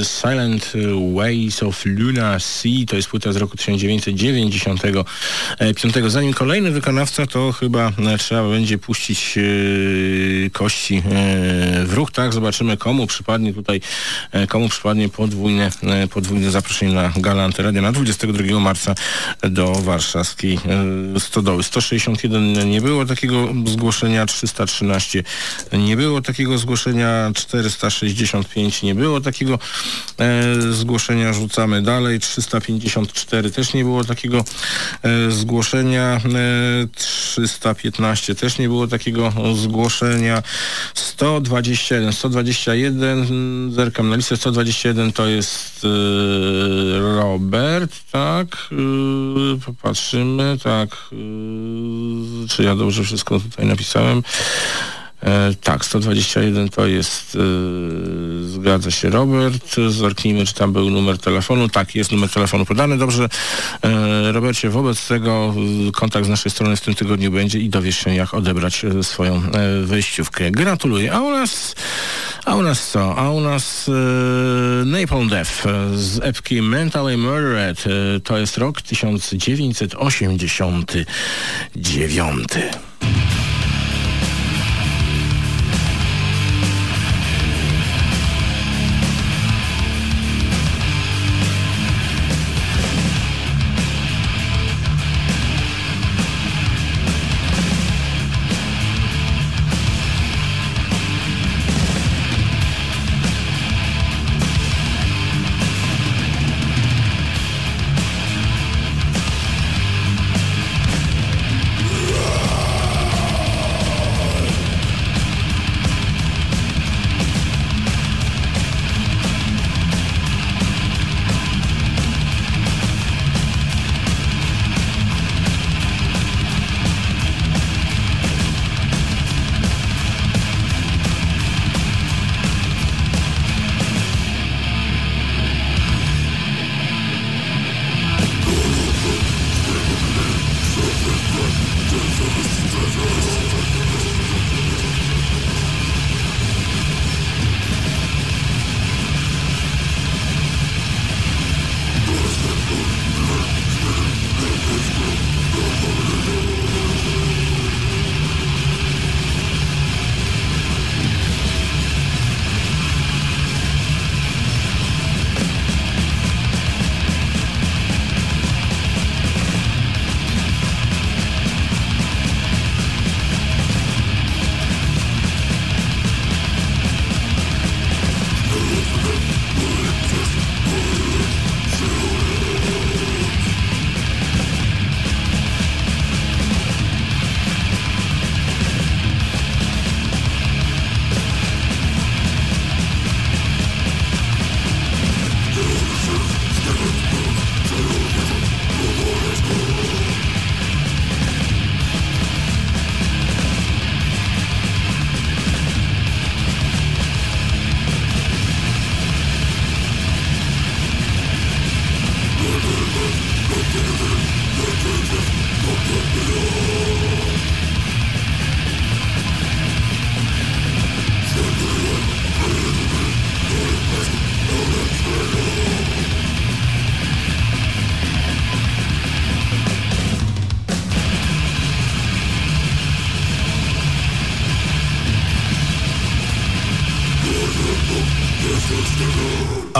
Speaker 5: e, Silent Ways of Luna Sea, to jest płyta z roku 1995. Zanim kolejny wykonawca, to chyba trzeba będzie puścić kości w ruch, tak? Zobaczymy komu przypadnie tutaj, komu przypadnie podwójne, podwójne zaproszenie na galę Antyradia na 22 marca do warszawskiej stodoły. 161 nie było takiego zgłoszenia, 313 nie było takiego takiego zgłoszenia 465 nie było takiego e, zgłoszenia, rzucamy dalej, 354 też nie było takiego e, zgłoszenia, e, 315 też nie było takiego zgłoszenia, 121, 121, zerkam na listę, 121 to jest e, Robert, tak, e, popatrzymy, tak, e, czy ja dobrze wszystko tutaj napisałem. E, tak, 121 to jest, e, zgadza się Robert, zerknijmy czy tam był numer telefonu, tak, jest numer telefonu podany, dobrze. E, Robercie, wobec tego e, kontakt z naszej strony w tym tygodniu będzie i dowiesz się jak odebrać swoją wejściówkę. Gratuluję. A u nas, a u nas co? A u nas e, Napalm Death z epki Mentally Murdered, to jest rok 1989.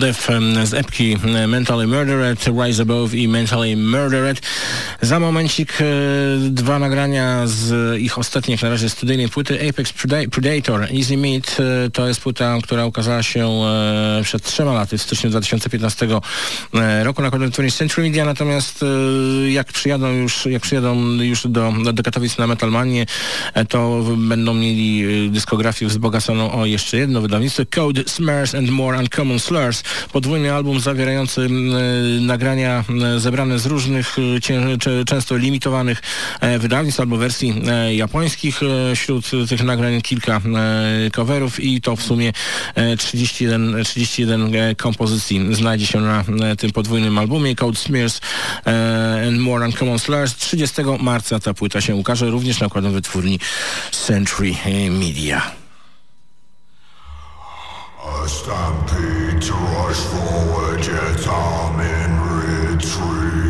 Speaker 5: Death um, z epki uh, Mentally Murdered, Rise Above i Mentally Murdered. Za momencik dwa nagrania z ich ostatnich na razie studyjnej płyty Apex Predator Easy Meat. To jest płyta, która ukazała się przed trzema laty, w styczniu 2015 roku na konferencji Century Media, natomiast jak przyjadą już, jak przyjadą już do, do Katowic na Metalmanie, to będą mieli dyskografię wzbogaconą o jeszcze jedno wydawnictwo Code Smurs and More Uncommon Slurs. Podwójny album zawierający nagrania zebrane z różnych, często limitowanych wydawnictw albo wersji japońskich. Wśród tych nagrań kilka coverów i to w sumie 31, 31 kompozycji znajdzie się na tym podwójnym albumie Code Smears and More Uncommon Slurs. 30 marca ta płyta się ukaże również nakładem wytwórni Century Media.
Speaker 9: A stampede to rush forward, yet I'm in retreat.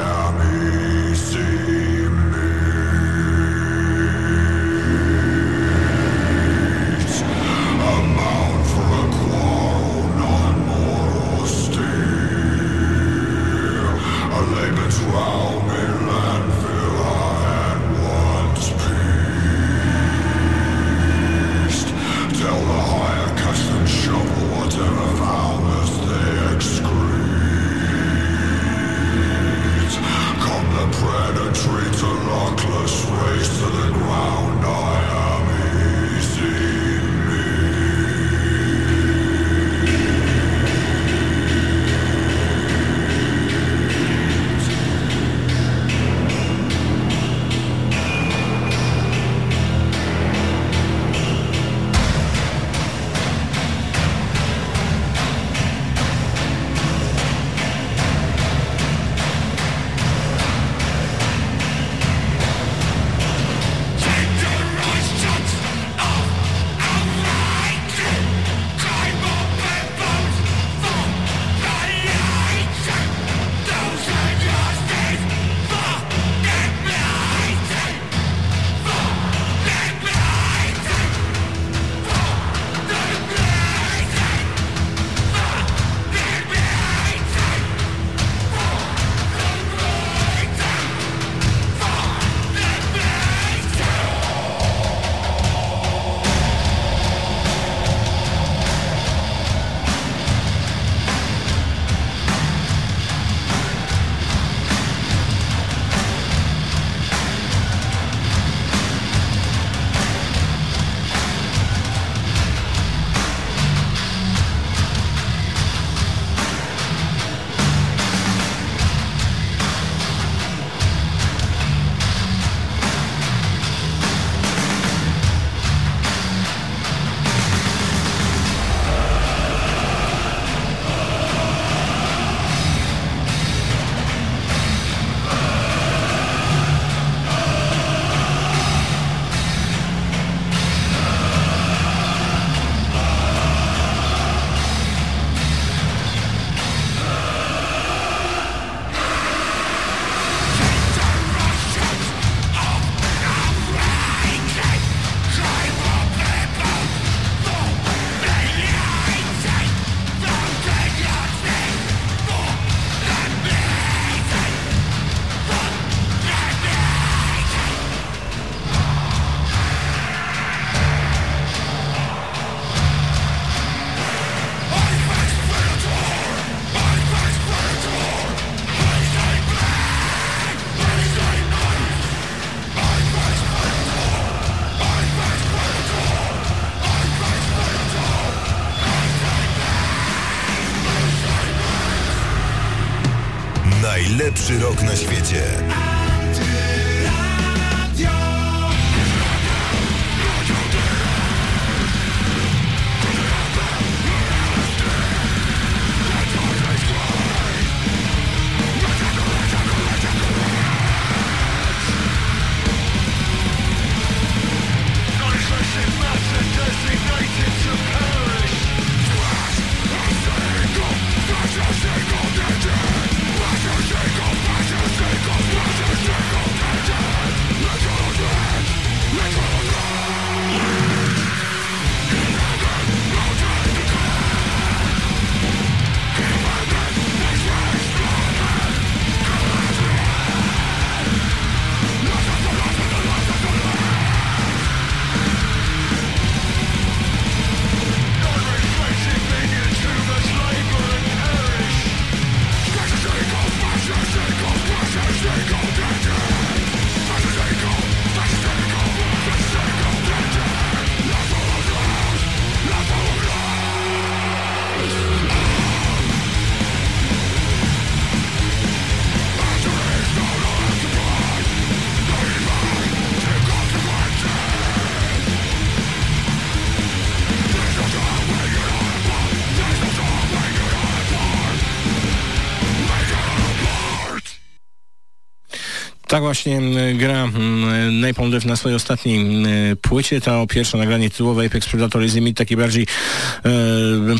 Speaker 5: Tak właśnie mm, gra mm, Napalm Death na swojej ostatniej mm, płycie. To pierwsze nagranie tytułowe Apex Predator is takie bardziej e,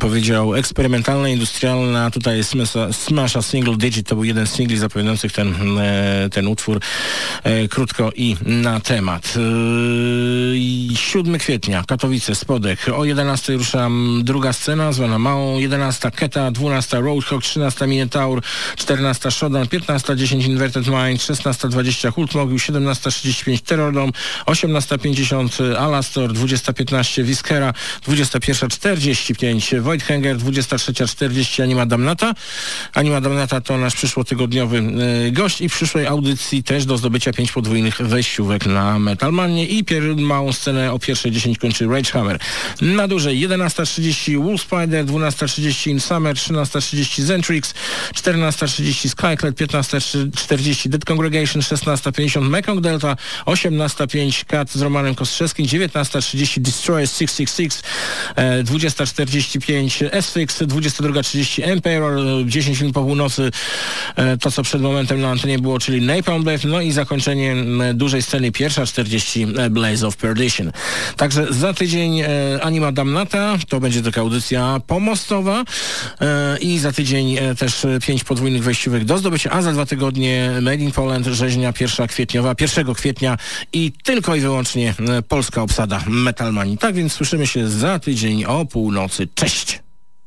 Speaker 5: powiedział eksperymentalne, industrialne. A tutaj Smasha, Smasha Single Digit to był jeden z singli zapowiadających ten, e, ten utwór e, krótko i na temat. E, 7 kwietnia, Katowice, Spodek. O 11 ruszam druga scena, zwana Małą. 11 Keta, 12 Roadhog, 13 Minotaur, 14 Shodan, 15 10 Inverted Mind, 16 20 Hult Mogił, 17 35 Terrordom, 18 50 Alastor, 20 15 Viskera, 21 45 Whitehanger, 23.40, Anima Damnata. Anima Damnata to nasz przyszłotygodniowy e, gość i w przyszłej audycji też do zdobycia pięć podwójnych wejściówek na Metalmanie i pier małą scenę o pierwszej 10 kończy Ragehammer. Na dłużej 11.30 Wolf Spider, 12.30 In Summer, 13.30 Zentrix, 14.30 Skyclad, 15.40 Dead Congregation, 16.50 Mekong Delta, 18.05 Kat z Romanem Kostrzewskim, 19.30 Destroyer 666, 20.45 9 SX, 22.30 Emperor, 10 minut po północy e, to, co przed momentem na antenie było, czyli Napalm Death, no i zakończenie dużej sceny pierwsza, 40 e, Blaze of Perdition. Także za tydzień e, Anima Damnata, to będzie taka audycja pomostowa i za tydzień też pięć podwójnych wejściowych do zdobycia, a za dwa tygodnie Made in Poland, rzeźnia pierwsza kwietniowa, 1 kwietnia i tylko i wyłącznie polska obsada Metalmanii. Tak więc słyszymy się za tydzień o północy. Cześć!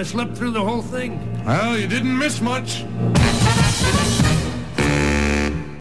Speaker 12: I slept through the whole thing.
Speaker 13: Well, you didn't miss much.